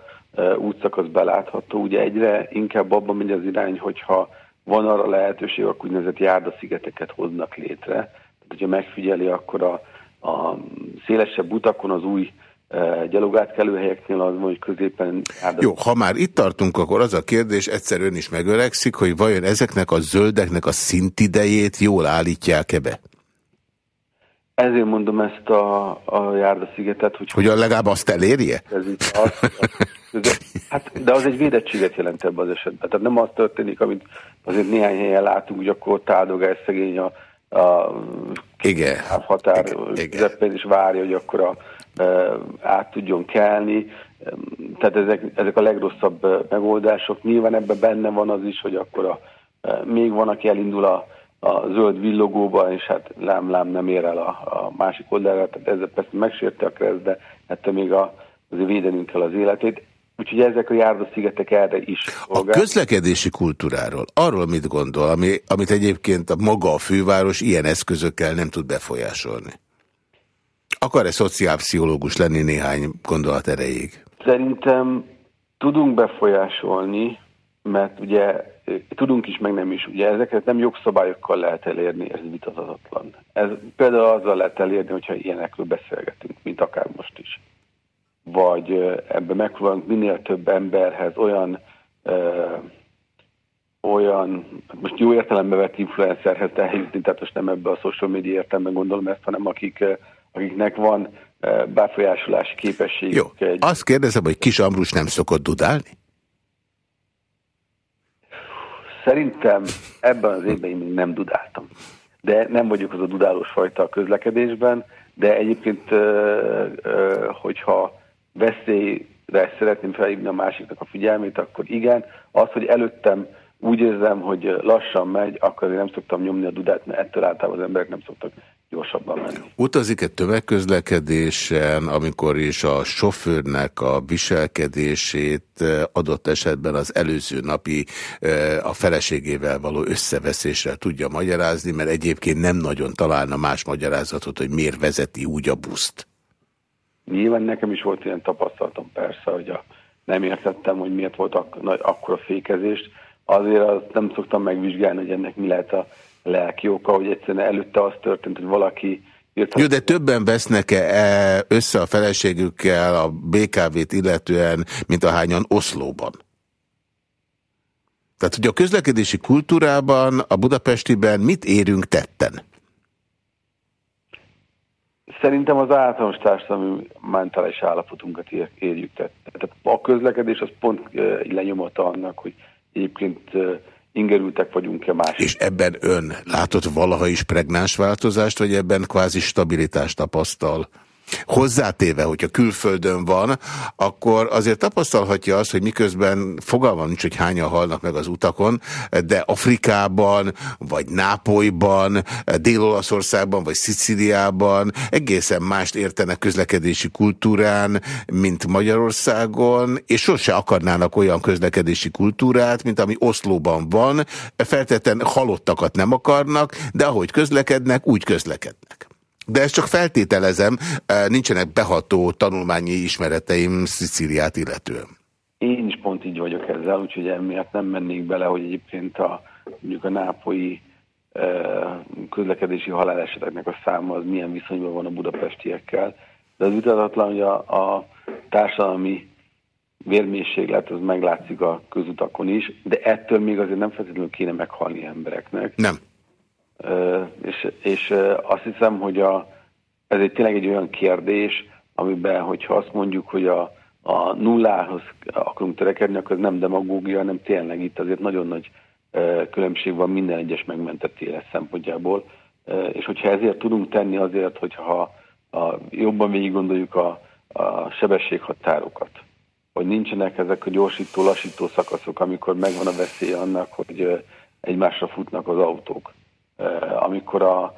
útszakasz belátható. Ugye egyre inkább abban megy az irány, hogyha van arra lehetőség, akkor úgynevezett járdaszigeteket hoznak létre. Tehát, hogyha megfigyeli, akkor a, a szélesebb utakon az új gyalogátkelő helyeknél az hogy középen... Járdas... Jó, ha már itt tartunk, akkor az a kérdés, egyszer ön is megöregszik, hogy vajon ezeknek a zöldeknek a szintidejét jól állítják-e be? Ezért mondom ezt a, a Járda-szigetet, hogy... Hogy legalább azt elérje? Ez itt az, az, hát, de az egy védettséget jelent ebben az esetben. Tehát nem az történik, amit azért néhány helyen látunk, hogy akkor táldogál szegény a, a igen. határ közepén is várja, hogy akkor a, e, át tudjon kelni. Tehát ezek, ezek a legrosszabb megoldások. Nyilván ebben benne van az is, hogy akkor a, e, még van, aki elindul a a zöld villogóba, és hát lám-lám nem ér el a, a másik oldalra, tehát ezzel persze megsérte a kereszt, de ettől még a, azért védenünk kell az életét. Úgyhogy ezek a járdaszigetek erre is szolgál. A közlekedési kultúráról, arról mit gondol, ami, amit egyébként a maga a főváros ilyen eszközökkel nem tud befolyásolni? Akar-e szociálpszichológus lenni néhány gondolat erejéig? Szerintem tudunk befolyásolni, mert ugye tudunk is, meg nem is. Ugye ezeket nem jogszabályokkal lehet elérni, ez vitathatatlan. Ez például azzal lehet elérni, hogyha ilyenekről beszélgetünk, mint akár most is. Vagy ebben megpróbálunk minél több emberhez olyan olyan, most jó értelembe vett influencerhez eljutni, tehát most nem ebbe a social media értelemben gondolom ezt, hanem akik, akiknek van befolyásolási képesség. Jó, egy... azt kérdezem, hogy Kis Ambrus nem szokott dudálni? Szerintem ebben az évben én még nem dudáltam. De nem vagyok az a dudálós fajta a közlekedésben, de egyébként, hogyha veszélyre szeretném felhívni a másiknak a figyelmét, akkor igen. Az, hogy előttem úgy érzem, hogy lassan megy, akkor azért nem szoktam nyomni a dudát, mert ettől általában az emberek nem szoktak gyorsabban menni. Utazik-e tömegközlekedésen, amikor is a sofőrnek a viselkedését eh, adott esetben az előző napi eh, a feleségével való összeveszésre tudja magyarázni, mert egyébként nem nagyon találna más magyarázatot, hogy miért vezeti úgy a buszt? Nyilván nekem is volt ilyen tapasztalatom persze, hogy a, nem értettem, hogy miért volt ak akkora fékezést, azért azt nem szoktam megvizsgálni, hogy ennek mi lehet a lelki oka, hogy egyszerűen előtte az történt, hogy valaki Jó, de többen vesznek-e össze a feleségükkel a BKV-t illetően, mint ahányan Oszlóban? Tehát, hogy a közlekedési kultúrában, a budapestiben mit érünk tetten? Szerintem az általános társadalmi mentális állapotunkat érjük. Tehát a közlekedés az pont lenyomata annak, hogy egyébként ingerültek vagyunk-e más. És ebben ön látott valaha is pregnáns változást, vagy ebben kvázi stabilitást tapasztal? Hozzátéve, hogyha külföldön van, akkor azért tapasztalhatja azt, hogy miközben fogalmam nincs, hogy hányan halnak meg az utakon, de Afrikában, vagy Nápolyban, Dél-Olaszországban, vagy Sziciliában egészen mást értenek közlekedési kultúrán, mint Magyarországon, és sose akarnának olyan közlekedési kultúrát, mint ami Oszlóban van. Feltétlenül halottakat nem akarnak, de ahogy közlekednek, úgy közlekednek. De ezt csak feltételezem, e, nincsenek beható tanulmányi ismereteim Szicíliát illetően. Én is pont így vagyok ezzel, úgyhogy emiatt nem mennék bele, hogy egyébként a, mondjuk a nápolyi e, közlekedési haláleseteknek a száma az milyen viszonyban van a budapestiekkel. De az ütetetlen, hogy a, a társadalmi vérmészséglet az meglátszik a közutakon is, de ettől még azért nem feltétlenül kéne meghalni embereknek. Nem és, és azt hiszem, hogy a, ez egy tényleg egy olyan kérdés, amiben, hogyha azt mondjuk, hogy a, a nullához akarunk törekedni, akkor ez nem demagógia, hanem tényleg itt azért nagyon nagy különbség van minden egyes megmentett élet szempontjából, és hogyha ezért tudunk tenni azért, hogyha a, jobban végig gondoljuk a, a sebességhatárokat, hogy nincsenek ezek a gyorsító-lassító szakaszok, amikor megvan a veszély annak, hogy egymásra futnak az autók. Amikor a,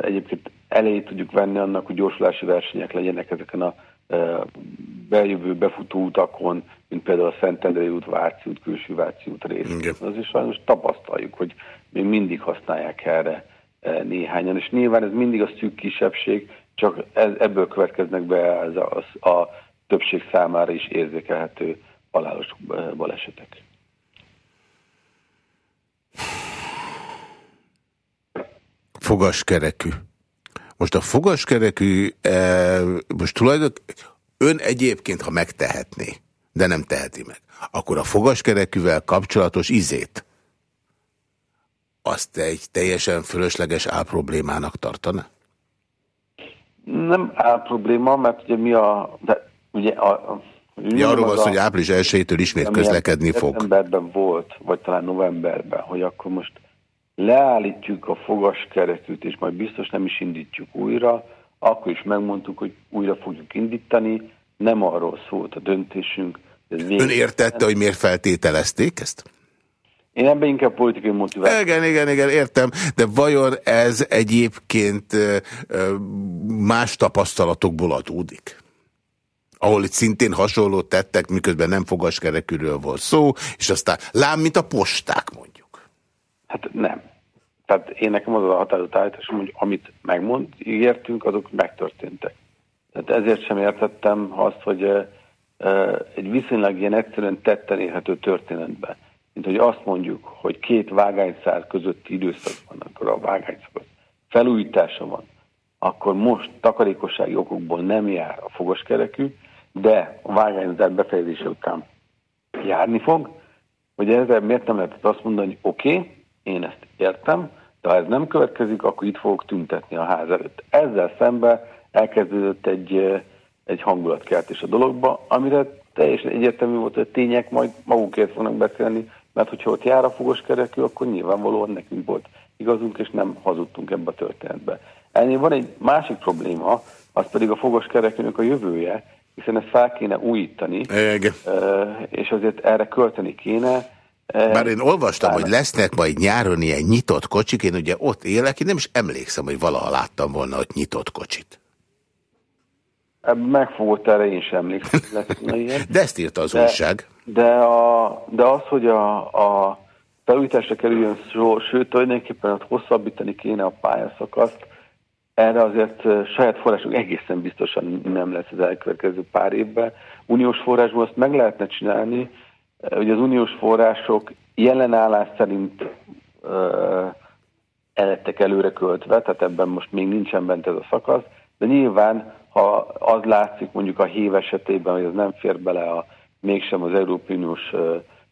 egyébként elejét tudjuk venni annak, hogy gyorsulási versenyek legyenek ezeken a bejövő, befutó utakon, mint például a Szentendrei út, Váci út, Külső Váci út rész. Az is sajnos tapasztaljuk, hogy még mindig használják erre néhányan, és nyilván ez mindig a szűk kisebbség, csak ez, ebből következnek be ez a, a többség számára is érzékelhető halálos balesetek. Fogaskerekű. Most a fogaskerekű, e, most tulajdonképpen ön egyébként, ha megtehetné, de nem teheti meg, akkor a fogaskerekűvel kapcsolatos izét, azt egy teljesen fölösleges álproblémának tartana? Nem álprobléma, mert ugye mi a... De ugye a, a Ja, arról van hogy április 1-től ismét közlekedni fog. Novemberben volt, vagy talán novemberben, hogy akkor most leállítjuk a fogaskerekűt, és majd biztos nem is indítjuk újra, akkor is megmondtuk, hogy újra fogjuk indítani, nem arról szólt a döntésünk. Ön értette, hogy miért feltételezték ezt? Én ebben inkább politikai motiváció. Igen, igen, igen, értem, de vajon ez egyébként más tapasztalatokból adódik? ahol itt szintén hasonló tettek, miközben nem fogaskerekűről volt szó, és aztán lám, mint a posták mondjuk. Hát nem. Tehát én nekem az a határozott állításom, hogy amit megmond, ígértünk, azok megtörténtek. Tehát ezért sem értettem azt, hogy egy viszonylag ilyen egyszerűen tetten érhető történetben, mint hogy azt mondjuk, hogy két vágányszár közötti időszak van, akkor a vágányszak felújítása van, akkor most takarékossági okokból nem jár a fogaskerekű, de a vágányzár befejezése után járni fog, hogy ezzel miért nem lehetett azt mondani, oké, okay, én ezt értem, de ha ez nem következik, akkor itt fogok tüntetni a ház előtt. Ezzel szemben elkezdődött egy, egy hangulatkeltés a dologba, amire teljesen egyértelmű volt, hogy a tények majd magukért fognak beszélni, mert hogyha ott jár a fogos kerekű, akkor nyilvánvalóan nekünk volt igazunk, és nem hazudtunk ebbe a történetbe. Ennél van egy másik probléma, az pedig a fogos kerekűnek a jövője, hiszen ezt fel kéne újítani, Igen. és azért erre költeni kéne. Bár én olvastam, hogy lesznek majd nyáron ilyen nyitott kocsik, én ugye ott élek, én nem is emlékszem, hogy valaha láttam volna ott nyitott kocsit. Megfogott erre én sem emlékszem. de ezt írta az de, újság. De, a, de az, hogy a, a felújításra kerüljön szó, sőt, tulajdonképpen ott hosszabbítani kéne a pályaszakaszt, erre azért saját források egészen biztosan nem lesz az elkövetkező pár évben. Uniós forrásból azt meg lehetne csinálni, hogy az uniós források jelenállás szerint elettek előre költve, tehát ebben most még nincsen bent ez a szakasz, de nyilván, ha az látszik mondjuk a hív esetében, hogy az nem fér bele a, mégsem az Európai Uniós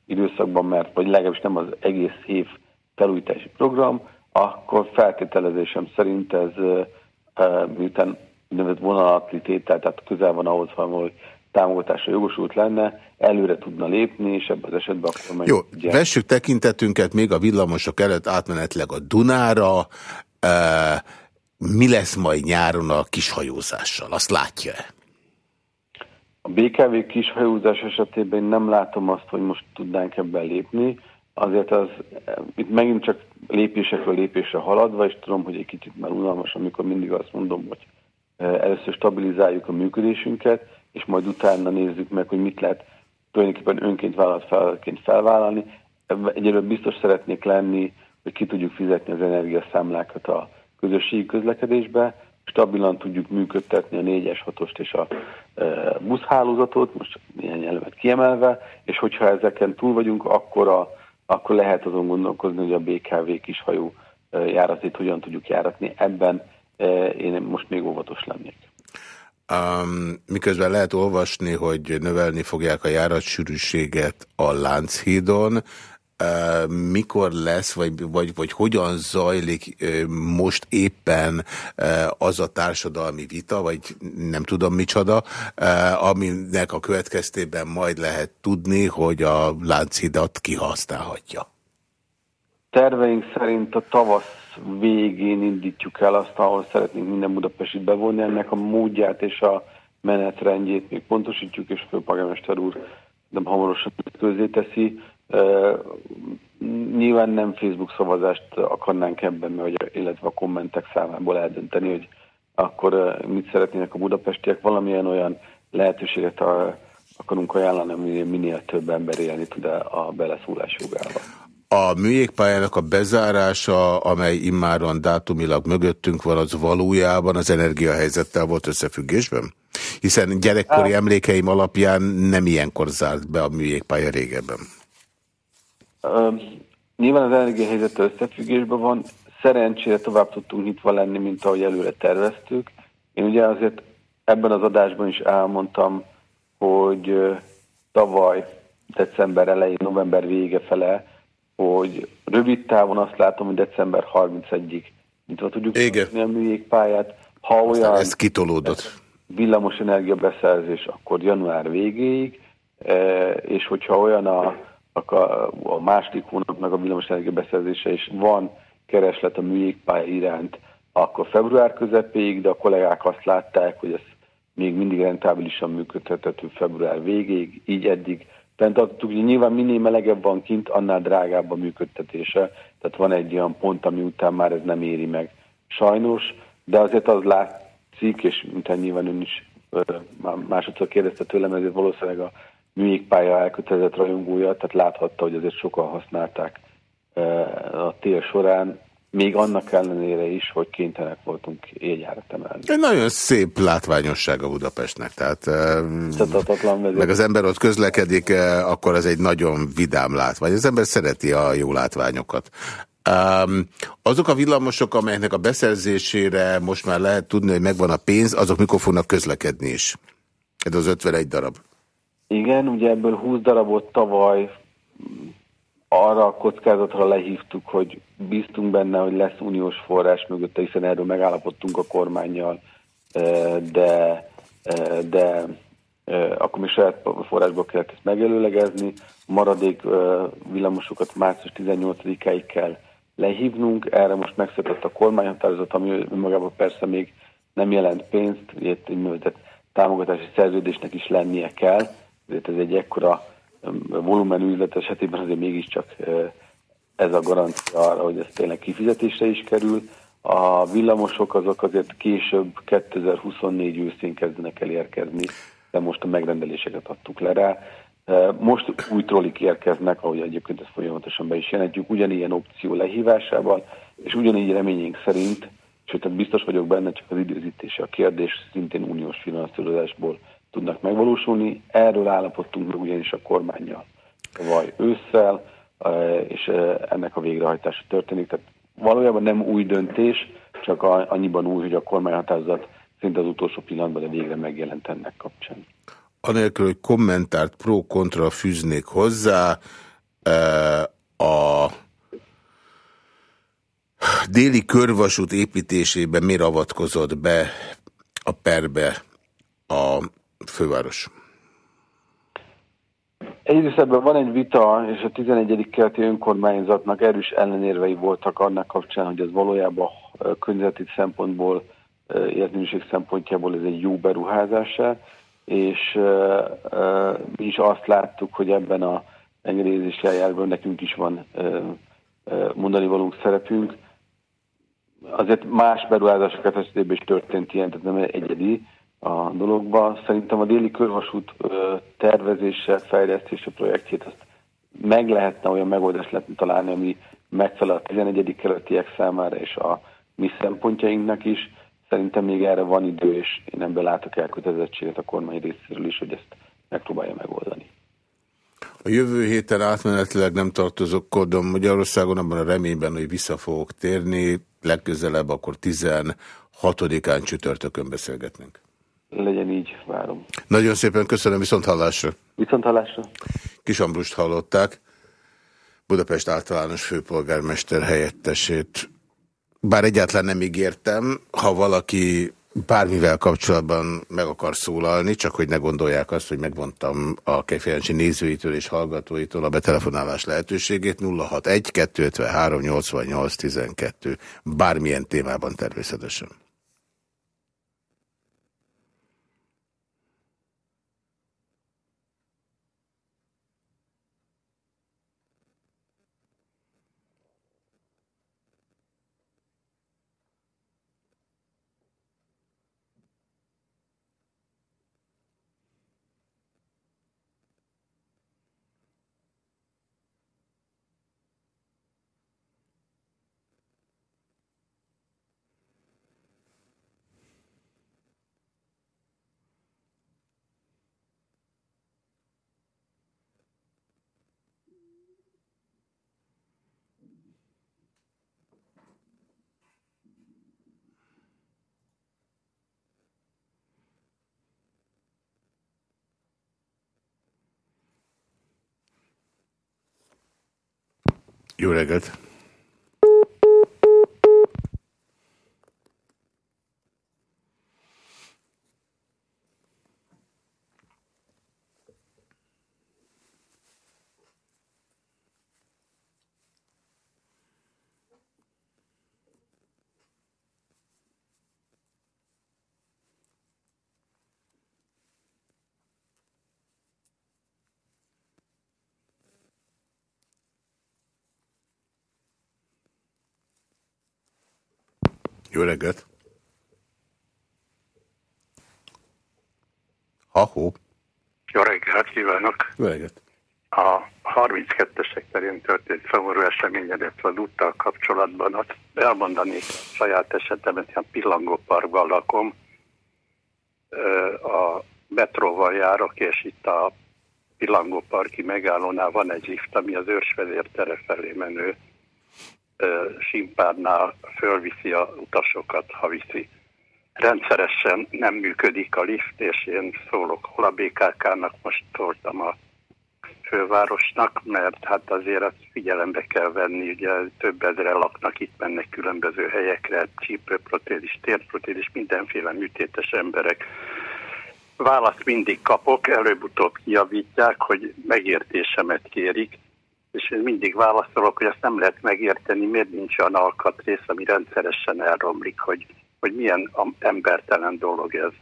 időszakban, mert vagy legalábbis nem az egész hív felújítási program, akkor feltételezésem szerint ez miután úgynevezett vonalatli tétel, tehát közel van ahhoz, hogy támogatásra jogosult lenne, előre tudna lépni, és ebben az esetben akkor meg... Jó, ugye... vessük tekintetünket még a villamosok előtt átmenetleg a Dunára. E, mi lesz majd nyáron a kishajózással? Azt látja-e? A BKV kishajózás esetében nem látom azt, hogy most tudnánk ebben lépni azért az itt megint csak lépésekről lépésre haladva, és tudom, hogy egy kicsit már unalmas, amikor mindig azt mondom, hogy eh, először stabilizáljuk a működésünket, és majd utána nézzük meg, hogy mit lehet tulajdonképpen önként vállalat felként felvállalni. Egyelőre biztos szeretnék lenni, hogy ki tudjuk fizetni az energiaszámlákat a közösségi közlekedésbe, stabilan tudjuk működtetni a 4-es, 6-ost és a e, buszhálózatot, most ilyen elemet kiemelve, és hogyha ezeken túl vagyunk, akkor a akkor lehet azon gondolkozni, hogy a BKV kishajó járatét hogyan tudjuk járatni. Ebben én most még óvatos lennék. Um, miközben lehet olvasni, hogy növelni fogják a járatsűrűséget a Lánchídon, mikor lesz, vagy, vagy, vagy hogyan zajlik most éppen az a társadalmi vita, vagy nem tudom micsoda, aminek a következtében majd lehet tudni, hogy a láncidat kihasználhatja. Terveink szerint a tavasz végén indítjuk el azt, ahol szeretnénk minden Budapesit bevonni, ennek a módját és a menetrendjét még pontosítjuk, és a főpolgármester úr de hamarosan közé teszi, Nyilván nem Facebook szavazást akarnánk ebben, vagy, illetve a kommentek számából eldönteni, hogy akkor mit szeretnének a budapestiek, valamilyen olyan lehetőséget akarunk ajánlani, minél több ember élni tud a beleszólás jogával. A műjégpályának a bezárása, amely immáron dátumilag mögöttünk van, az valójában az energiahelyzettel volt összefüggésben? Hiszen gyerekkori hát, emlékeim alapján nem ilyenkor zárt be a műjégpálya régebben. Uh, nyilván az energiahelyzettel összefüggésben van. Szerencsére tovább tudtunk nyitva lenni, mint ahogy előre terveztük. Én ugye azért ebben az adásban is elmondtam, hogy tavaly december elején, november vége fele hogy rövid távon azt látom, hogy december 31-ig nyitva tudjuk Igen. a műjégpályát. Ha olyan ez kitolódott. villamos energia beszerzés, akkor január végéig, e, és hogyha olyan a, a, a második hónapnak a villamos energia beszerzése, és van kereslet a műjégpálya iránt, akkor február közepéig, de a kollégák azt látták, hogy ez még mindig rentábilisan működtethető február végéig, így eddig fenntartottuk, hogy nyilván minél melegebb van kint, annál drágább a működtetése. Tehát van egy olyan pont, ami után már ez nem éri meg. Sajnos, de azért az látszik, és mintha nyilván ön is másodszor kérdezte tőlem, ezért valószínűleg a műjégpálya elkötelezett rajongója, tehát láthatta, hogy azért sokan használták a tél során, még annak ellenére is, hogy kénytelenek voltunk éjjárat emelni. Egy nagyon szép látványossága Budapestnek, tehát meg az ember ott közlekedik, akkor ez egy nagyon vidám látvány. Az ember szereti a jó látványokat. Um, azok a villamosok, amelyeknek a beszerzésére most már lehet tudni, hogy megvan a pénz, azok mikor fognak közlekedni is? Ez az 51 darab. Igen, ugye ebből 20 darabot tavaly arra a kockázatra lehívtuk, hogy bíztunk benne, hogy lesz uniós forrás mögötte, hiszen erről megállapodtunk a kormányjal, de, de akkor mi saját forrásból kellett ezt megelőlegezni. A maradék villamosokat március 18-áig kell lehívnunk, erre most megszületett a kormányhatározat, ami magában persze még nem jelent pénzt, itt egy támogatási szerződésnek is lennie kell, ezért ez egy ekkora volumenű üzlet esetében azért mégiscsak ez a garancia arra, hogy ez tényleg kifizetésre is kerül. A villamosok azok azért később 2024 őszén kezdenek el érkezni, de most a megrendeléseket adtuk le rá. Most új trollik érkeznek, ahogy egyébként ezt folyamatosan be is jelentjük, ugyanilyen opció lehívásával, és ugyanígy reményénk szerint, sőt, biztos vagyok benne, csak az időzítése a kérdés, szintén uniós finanszírozásból tudnak megvalósulni. Erről állapodtunk meg ugyanis a kormányjal vagy ősszel, e, és e, ennek a végrehajtása történik. Tehát valójában nem új döntés, csak annyiban új, hogy a kormányhatározat szinte az utolsó pillanatban, de végre megjelent ennek kapcsán. Anélkül, hogy kommentárt pro-kontra fűznék hozzá, e, a déli körvasút építésében miért avatkozott be a perbe a főváros? Egyrészt ebben van egy vita, és a 11. keleti önkormányzatnak erős ellenérvei voltak annak kapcsán, hogy ez valójában környezeti szempontból, értelmiség szempontjából ez egy jó beruházása, és mi is azt láttuk, hogy ebben a engedélyezési eljárásban nekünk is van mondani valónk szerepünk. Azért más beruházások esetében is történt ilyen, tehát nem egyedi, a dologba. Szerintem a déli körvasút tervezése, fejlesztése projektjét azt meg lehetne olyan megoldást lehetne találni, ami megfelel a 11. keletiek számára és a mi szempontjainknak is. Szerintem még erre van idő, és én ebből látok elkötelezettséget a kormány részéről is, hogy ezt megpróbálja megoldani. A jövő héten átmenetileg nem tartozok kodom Magyarországon, abban a reményben, hogy vissza fogok térni, legközelebb akkor 16-án csütörtökön beszélgetnénk legyen így, várom. Nagyon szépen köszönöm, viszont hallásra. Viszont hallásra. Kis Ambrust hallották, Budapest általános főpolgármester helyettesét. Bár egyáltalán nem ígértem, ha valaki bármivel kapcsolatban meg akar szólalni, csak hogy ne gondolják azt, hogy megvontam a Kejfejancsi nézőitől és hallgatóitól a betelefonálás lehetőségét 061 253 88 12 bármilyen témában természetesen. Jó reggelt! Jó reggelt! Ha-hó! Jó reggelt kívánok! Jó reggelt! A 32-esek terén történt szomorú esemény, illetve az úttal kapcsolatban azt elmondani saját esetemet, ilyen pillangóparkban lakom, a metróval járok, és itt a pillangóparki megállónál van egy lift, ami az őrsvezér tere felé menő simpárnál fölviszi a utasokat, ha viszi. Rendszeresen nem működik a lift, és én szólok hol a BKK-nak, most szóltam a fővárosnak, mert hát azért azt figyelembe kell venni, ugye több ezre laknak, itt mennek különböző helyekre, csípőprotézis, térprotézis, mindenféle műtétes emberek. Választ mindig kapok, előbb-utóbb kijavítják, hogy megértésemet kérik, és én mindig válaszolok, hogy ezt nem lehet megérteni, miért nincs olyan alkatrész, ami rendszeresen elromlik, hogy, hogy milyen embertelen dolog ez.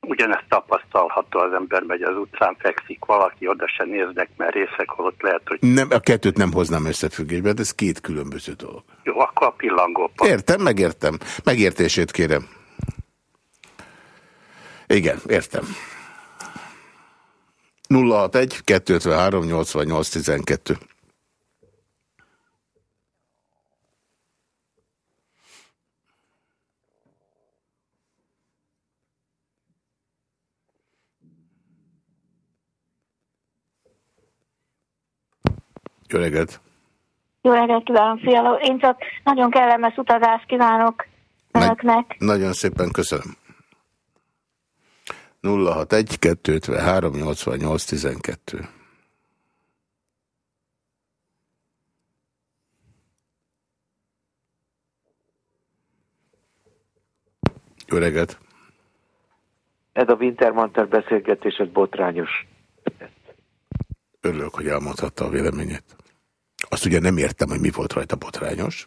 Ugyanezt tapasztalható, az ember megy az utcán, fekszik valaki, oda se néznek, mert részek holott lehet, hogy... Nem, a kettőt nem hoznám összefüggésbe, de ez két különböző dolog. Jó, akkor a pillangó. Értem, megértem. Megértését kérem. Igen, értem. 061 253 88 12 Jó reggelt! Jó reggelt kívánok, fialó. Én csak nagyon kellemes utazást kívánok önöknek. Nagy, nagyon szépen köszönöm. 061 253 88 12 Jó reggelt! Ez a Wintermantel beszélgetés, ez botrányos. Örülök, hogy elmondhatta a véleményét. Azt ugye nem értem, hogy mi volt rajta botrányos.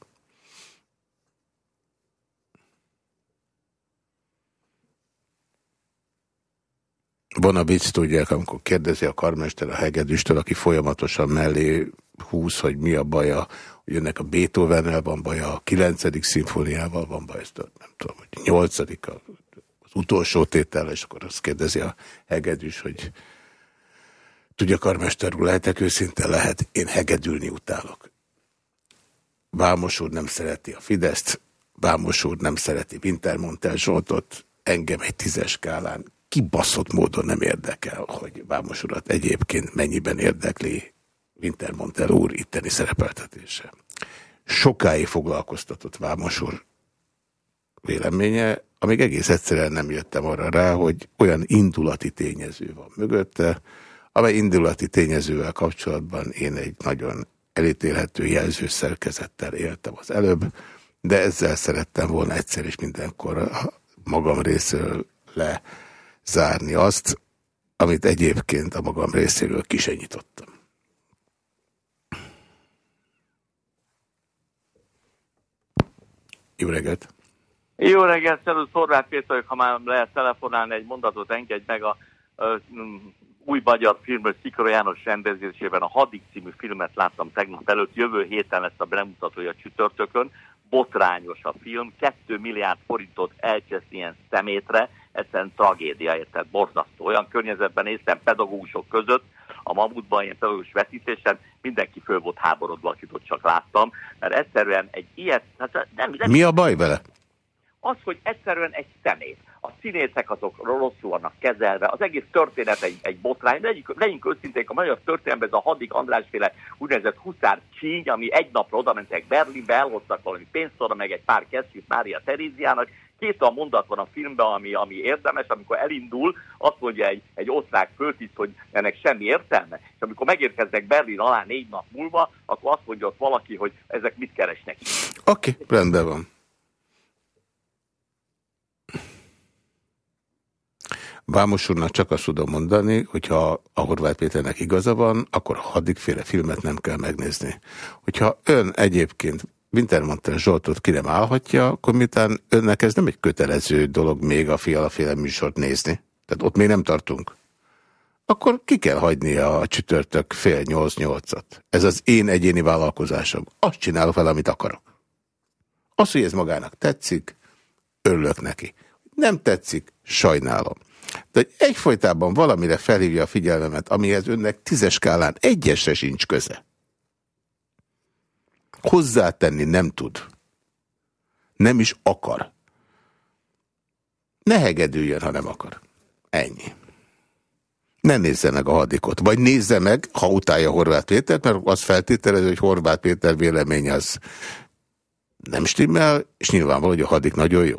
Van a vicc, tudják, amikor kérdezi a karmester a hegedűstől, aki folyamatosan mellé húz, hogy mi a baja, hogy ennek a Beethoven-el van baja, a 9. szimfóniával van baja, ezt nem tudom, hogy 8. az utolsó tétel, és akkor azt kérdezi a hegedűs, hogy Tudja, karmester úr, lehetek őszinte, lehet, én hegedülni utálok. Vámos úr nem szereti a Fideszt, Vámos úr nem szereti Wintermontel Zsoltot, engem egy tízes skálán kibaszott módon nem érdekel, hogy Vámos urat egyébként mennyiben érdekli Wintermontel úr itteni szerepeltetése. Sokáig foglalkoztatott Vámos úr véleménye, amíg egész egyszerűen nem jöttem arra rá, hogy olyan indulati tényező van mögötte, amely indulati tényezővel kapcsolatban én egy nagyon elítélhető jelzőszerkezettel éltem az előbb, de ezzel szerettem volna egyszer és mindenkor magam részéről lezárni azt, amit egyébként a magam részéről kisenyítottam. Jó reggelt! Jó reggelt, szervusz, Horváth Péter, ha már lehet telefonálni egy mondatot, engedj meg a új magyar filmről Szikora János rendezésében a Hadik című filmet láttam tegnap előtt, jövő héten lesz a bemutatója csütörtökön, botrányos a film, 2 milliárd forintot elcsesz ilyen szemétre, egyszerűen tragédia, érted, borzasztó. Olyan környezetben néztem pedagógusok között, a Mamutban ilyen pedagógus vetítésen, mindenki föl volt háborodva, akit ott csak láttam, mert egyszerűen egy ilyet... Hát nem, nem, Mi a baj vele? Az, hogy egyszerűen egy szemét a színészek azok rosszul vannak kezelve, az egész történet egy, egy botrány. Legyünk, legyünk őszinték, a magyar történelemben ez a Hadik Andrásféle úgynevezett huszár csíny, ami egy napra oda mentek Berlinbe, elhoztak valami pénztorra, meg egy pár kesztyűt Mária Teréziának, két a mondat van a filmben, ami, ami érdemes, amikor elindul, azt mondja egy, egy osztrák föltiszt, hogy ennek semmi értelme, és amikor megérkeznek Berlin alá négy nap múlva, akkor azt mondja ott valaki, hogy ezek mit keresnek. Oké, okay, rendben van. Vámos úrnak csak azt tudom mondani, hogyha a Horváth Péternek igaza van, akkor haddikféle filmet nem kell megnézni. Hogyha ön egyébként Wintermantel Zsoltot ki nem állhatja, akkor miután önnek ez nem egy kötelező dolog még a fialaféle műsort nézni. Tehát ott még nem tartunk. Akkor ki kell hagyni a csütörtök fél nyolc-nyolcat. Ez az én egyéni vállalkozásom. Azt csinálok vele, amit akarok. Az, hogy ez magának tetszik, örülök neki. Nem tetszik, sajnálom. De hogy egyfolytában valamire felhívja a figyelmemet, amihez önnek tízes skálán egyesre sincs köze. Hozzátenni nem tud. Nem is akar. Ne hegedüljön, ha nem akar. Ennyi. Ne nézze meg a hadikot. Vagy nézze meg, ha utálja Horváth Pétert, mert az feltételező, hogy Horváth Péter vélemény az nem stimmel, és nyilvánvaló, hogy a hadik nagyon jó.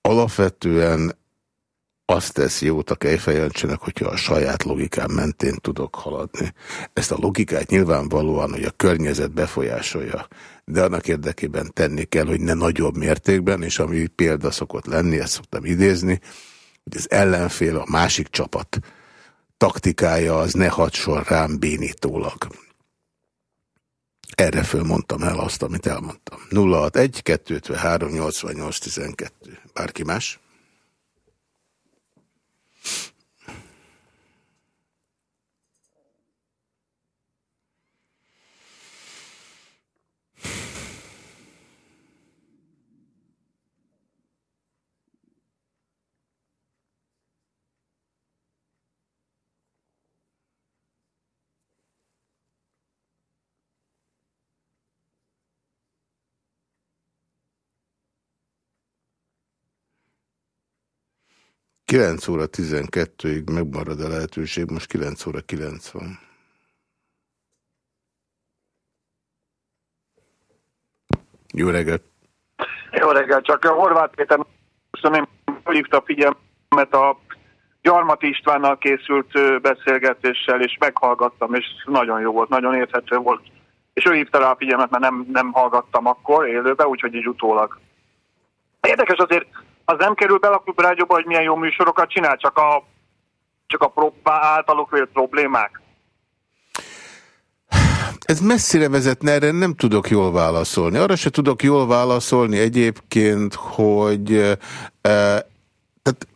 Alapvetően azt tesz jót a kejfejancsának, hogyha a saját logikán mentén tudok haladni. Ezt a logikát nyilvánvalóan, hogy a környezet befolyásolja, de annak érdekében tenni kell, hogy ne nagyobb mértékben, és ami példa szokott lenni, ezt szoktam idézni, hogy az ellenfél, a másik csapat taktikája az ne hadson rám bénítólag. Erre fölmondtam el azt, amit elmondtam. 061 253 88 12. Bárki más? 9 óra 12-ig megmarad a lehetőség, most 9 óra 90. Jó reggelt! Jó reggelt, csak a Horváth Péter nem felhívta a figyelmet a Gyarmat Istvánnal készült beszélgetéssel, és meghallgattam, és nagyon jó volt, nagyon érthető volt. És ő hívta rá a figyelmet, mert nem, nem hallgattam akkor élőbe, úgyhogy így utólag. Érdekes azért, az nem kerül bele a klubrádióba, hogy milyen jó műsorokat csinál, csak a, csak a próbá általuk vélt problémák. Ez messzire vezetne, erre nem tudok jól válaszolni. Arra se tudok jól válaszolni egyébként, hogy e, tehát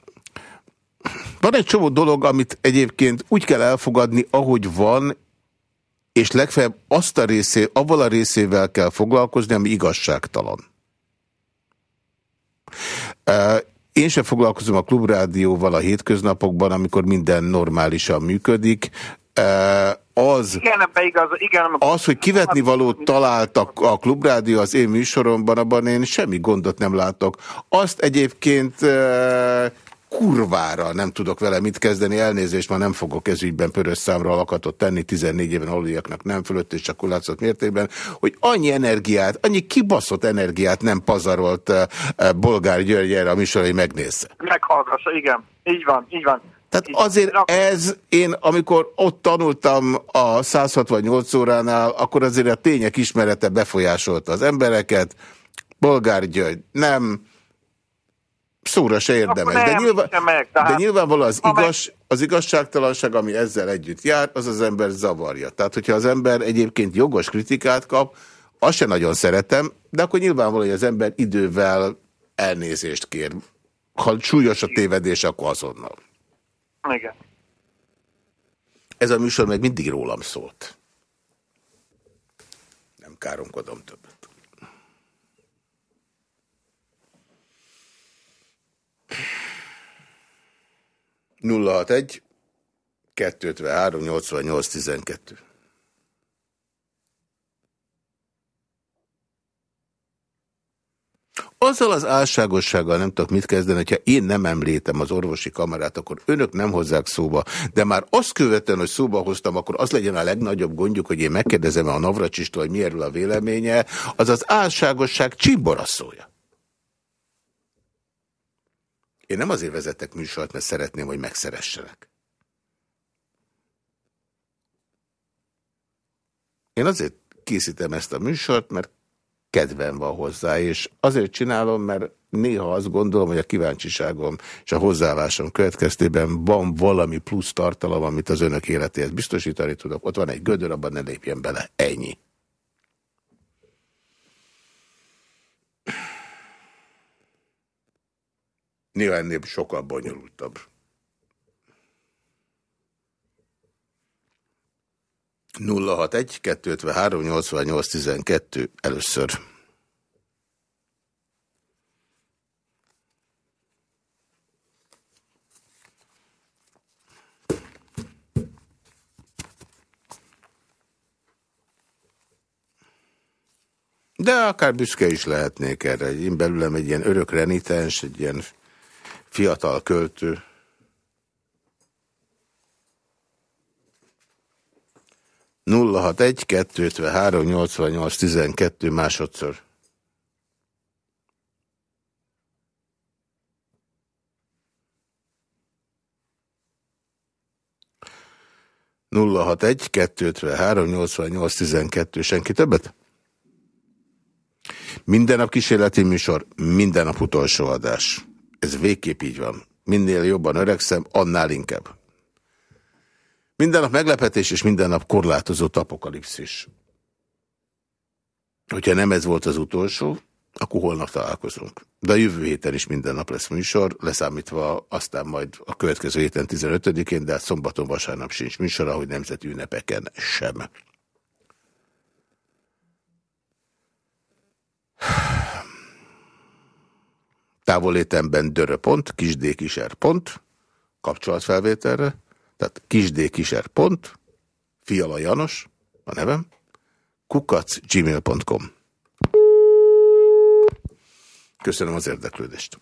van egy csomó dolog, amit egyébként úgy kell elfogadni, ahogy van, és legfeljebb azt a részé, avval a részével kell foglalkozni, ami igazságtalan. Én sem foglalkozom a klubrádióval a hétköznapokban, amikor minden normálisan működik. Az, igen, igaz, igen, az, hogy kivetni valót találtak a klubrádió az én műsoromban, abban én semmi gondot nem látok. Azt egyébként kurvára nem tudok vele mit kezdeni, elnézést, ma nem fogok ezügyben pörös számra alakatot tenni, 14 éven aluliaknak nem fölött, és csak látszott mértékben, hogy annyi energiát, annyi kibaszott energiát nem pazarolt uh, Bolgár György erre a műsorai megnézze. Meghallgassa, igen. Így van, így van. Tehát azért ez, én amikor ott tanultam a 168 óránál, akkor azért a tények ismerete befolyásolta az embereket. Bolgár György nem, Szóra se érdemes. De, nyilván, meg, tehát, de nyilvánvalóan az, igaz, az igazságtalanság, ami ezzel együtt jár, az az ember zavarja. Tehát, hogyha az ember egyébként jogos kritikát kap, azt se nagyon szeretem, de akkor nyilvánvaló, hogy az ember idővel elnézést kér. Ha súlyos a tévedés, akkor azonnal. Igen. Ez a műsor meg mindig rólam szólt. Nem káromkodom többet. 061 253 88 12. azzal az álságossággal nem tudok mit kezdeni, hogyha én nem említem az orvosi kamerát, akkor önök nem hozzák szóba. De már azt követően, hogy szóba hoztam, akkor az legyen a legnagyobb gondjuk, hogy én megkérdezem a Navracsistól, hogy mi erről a véleménye, az az álságosság csimboraszója. Én nem azért vezetek műsort, mert szeretném, hogy megszeressenek. Én azért készítem ezt a műsort, mert kedvem van hozzá, és azért csinálom, mert néha azt gondolom, hogy a kíváncsiságom és a hozzáállásom következtében van valami plusz tartalom, amit az önök életéhez biztosítani tudok. Ott van egy gödör, abban ne lépjen bele. Ennyi. Néha ennél sokkal bonyolultabb. 061 253 88 12 először. De akár büszke is lehetnék erre. Én belőlem egy ilyen örök renitens, egy ilyen fiatal költő. 061 253 88 12 másodszor. Nulla hat egy, kettő, három, nyolcvannyolc, tizenkettő. Senki többet? Minden nap kísérleti műsor, minden nap utolsó adás. Ez végképp így van. Minél jobban öregszem, annál inkább. Minden nap meglepetés, és minden nap korlátozott apokalipszis. Hogyha nem ez volt az utolsó, akkor holnap találkozunk. De a jövő héten is minden nap lesz műsor, leszámítva aztán majd a következő héten 15-én, de hát szombaton, vasárnap sincs műsor, ahogy nemzeti ünnepeken sem. Távolétemben dörö.pont, kisdkiser. kapcsolatfelvételre, tehát kisdkiser. Fiala Janos, a nevem, kukacgmail.com. Köszönöm az érdeklődést.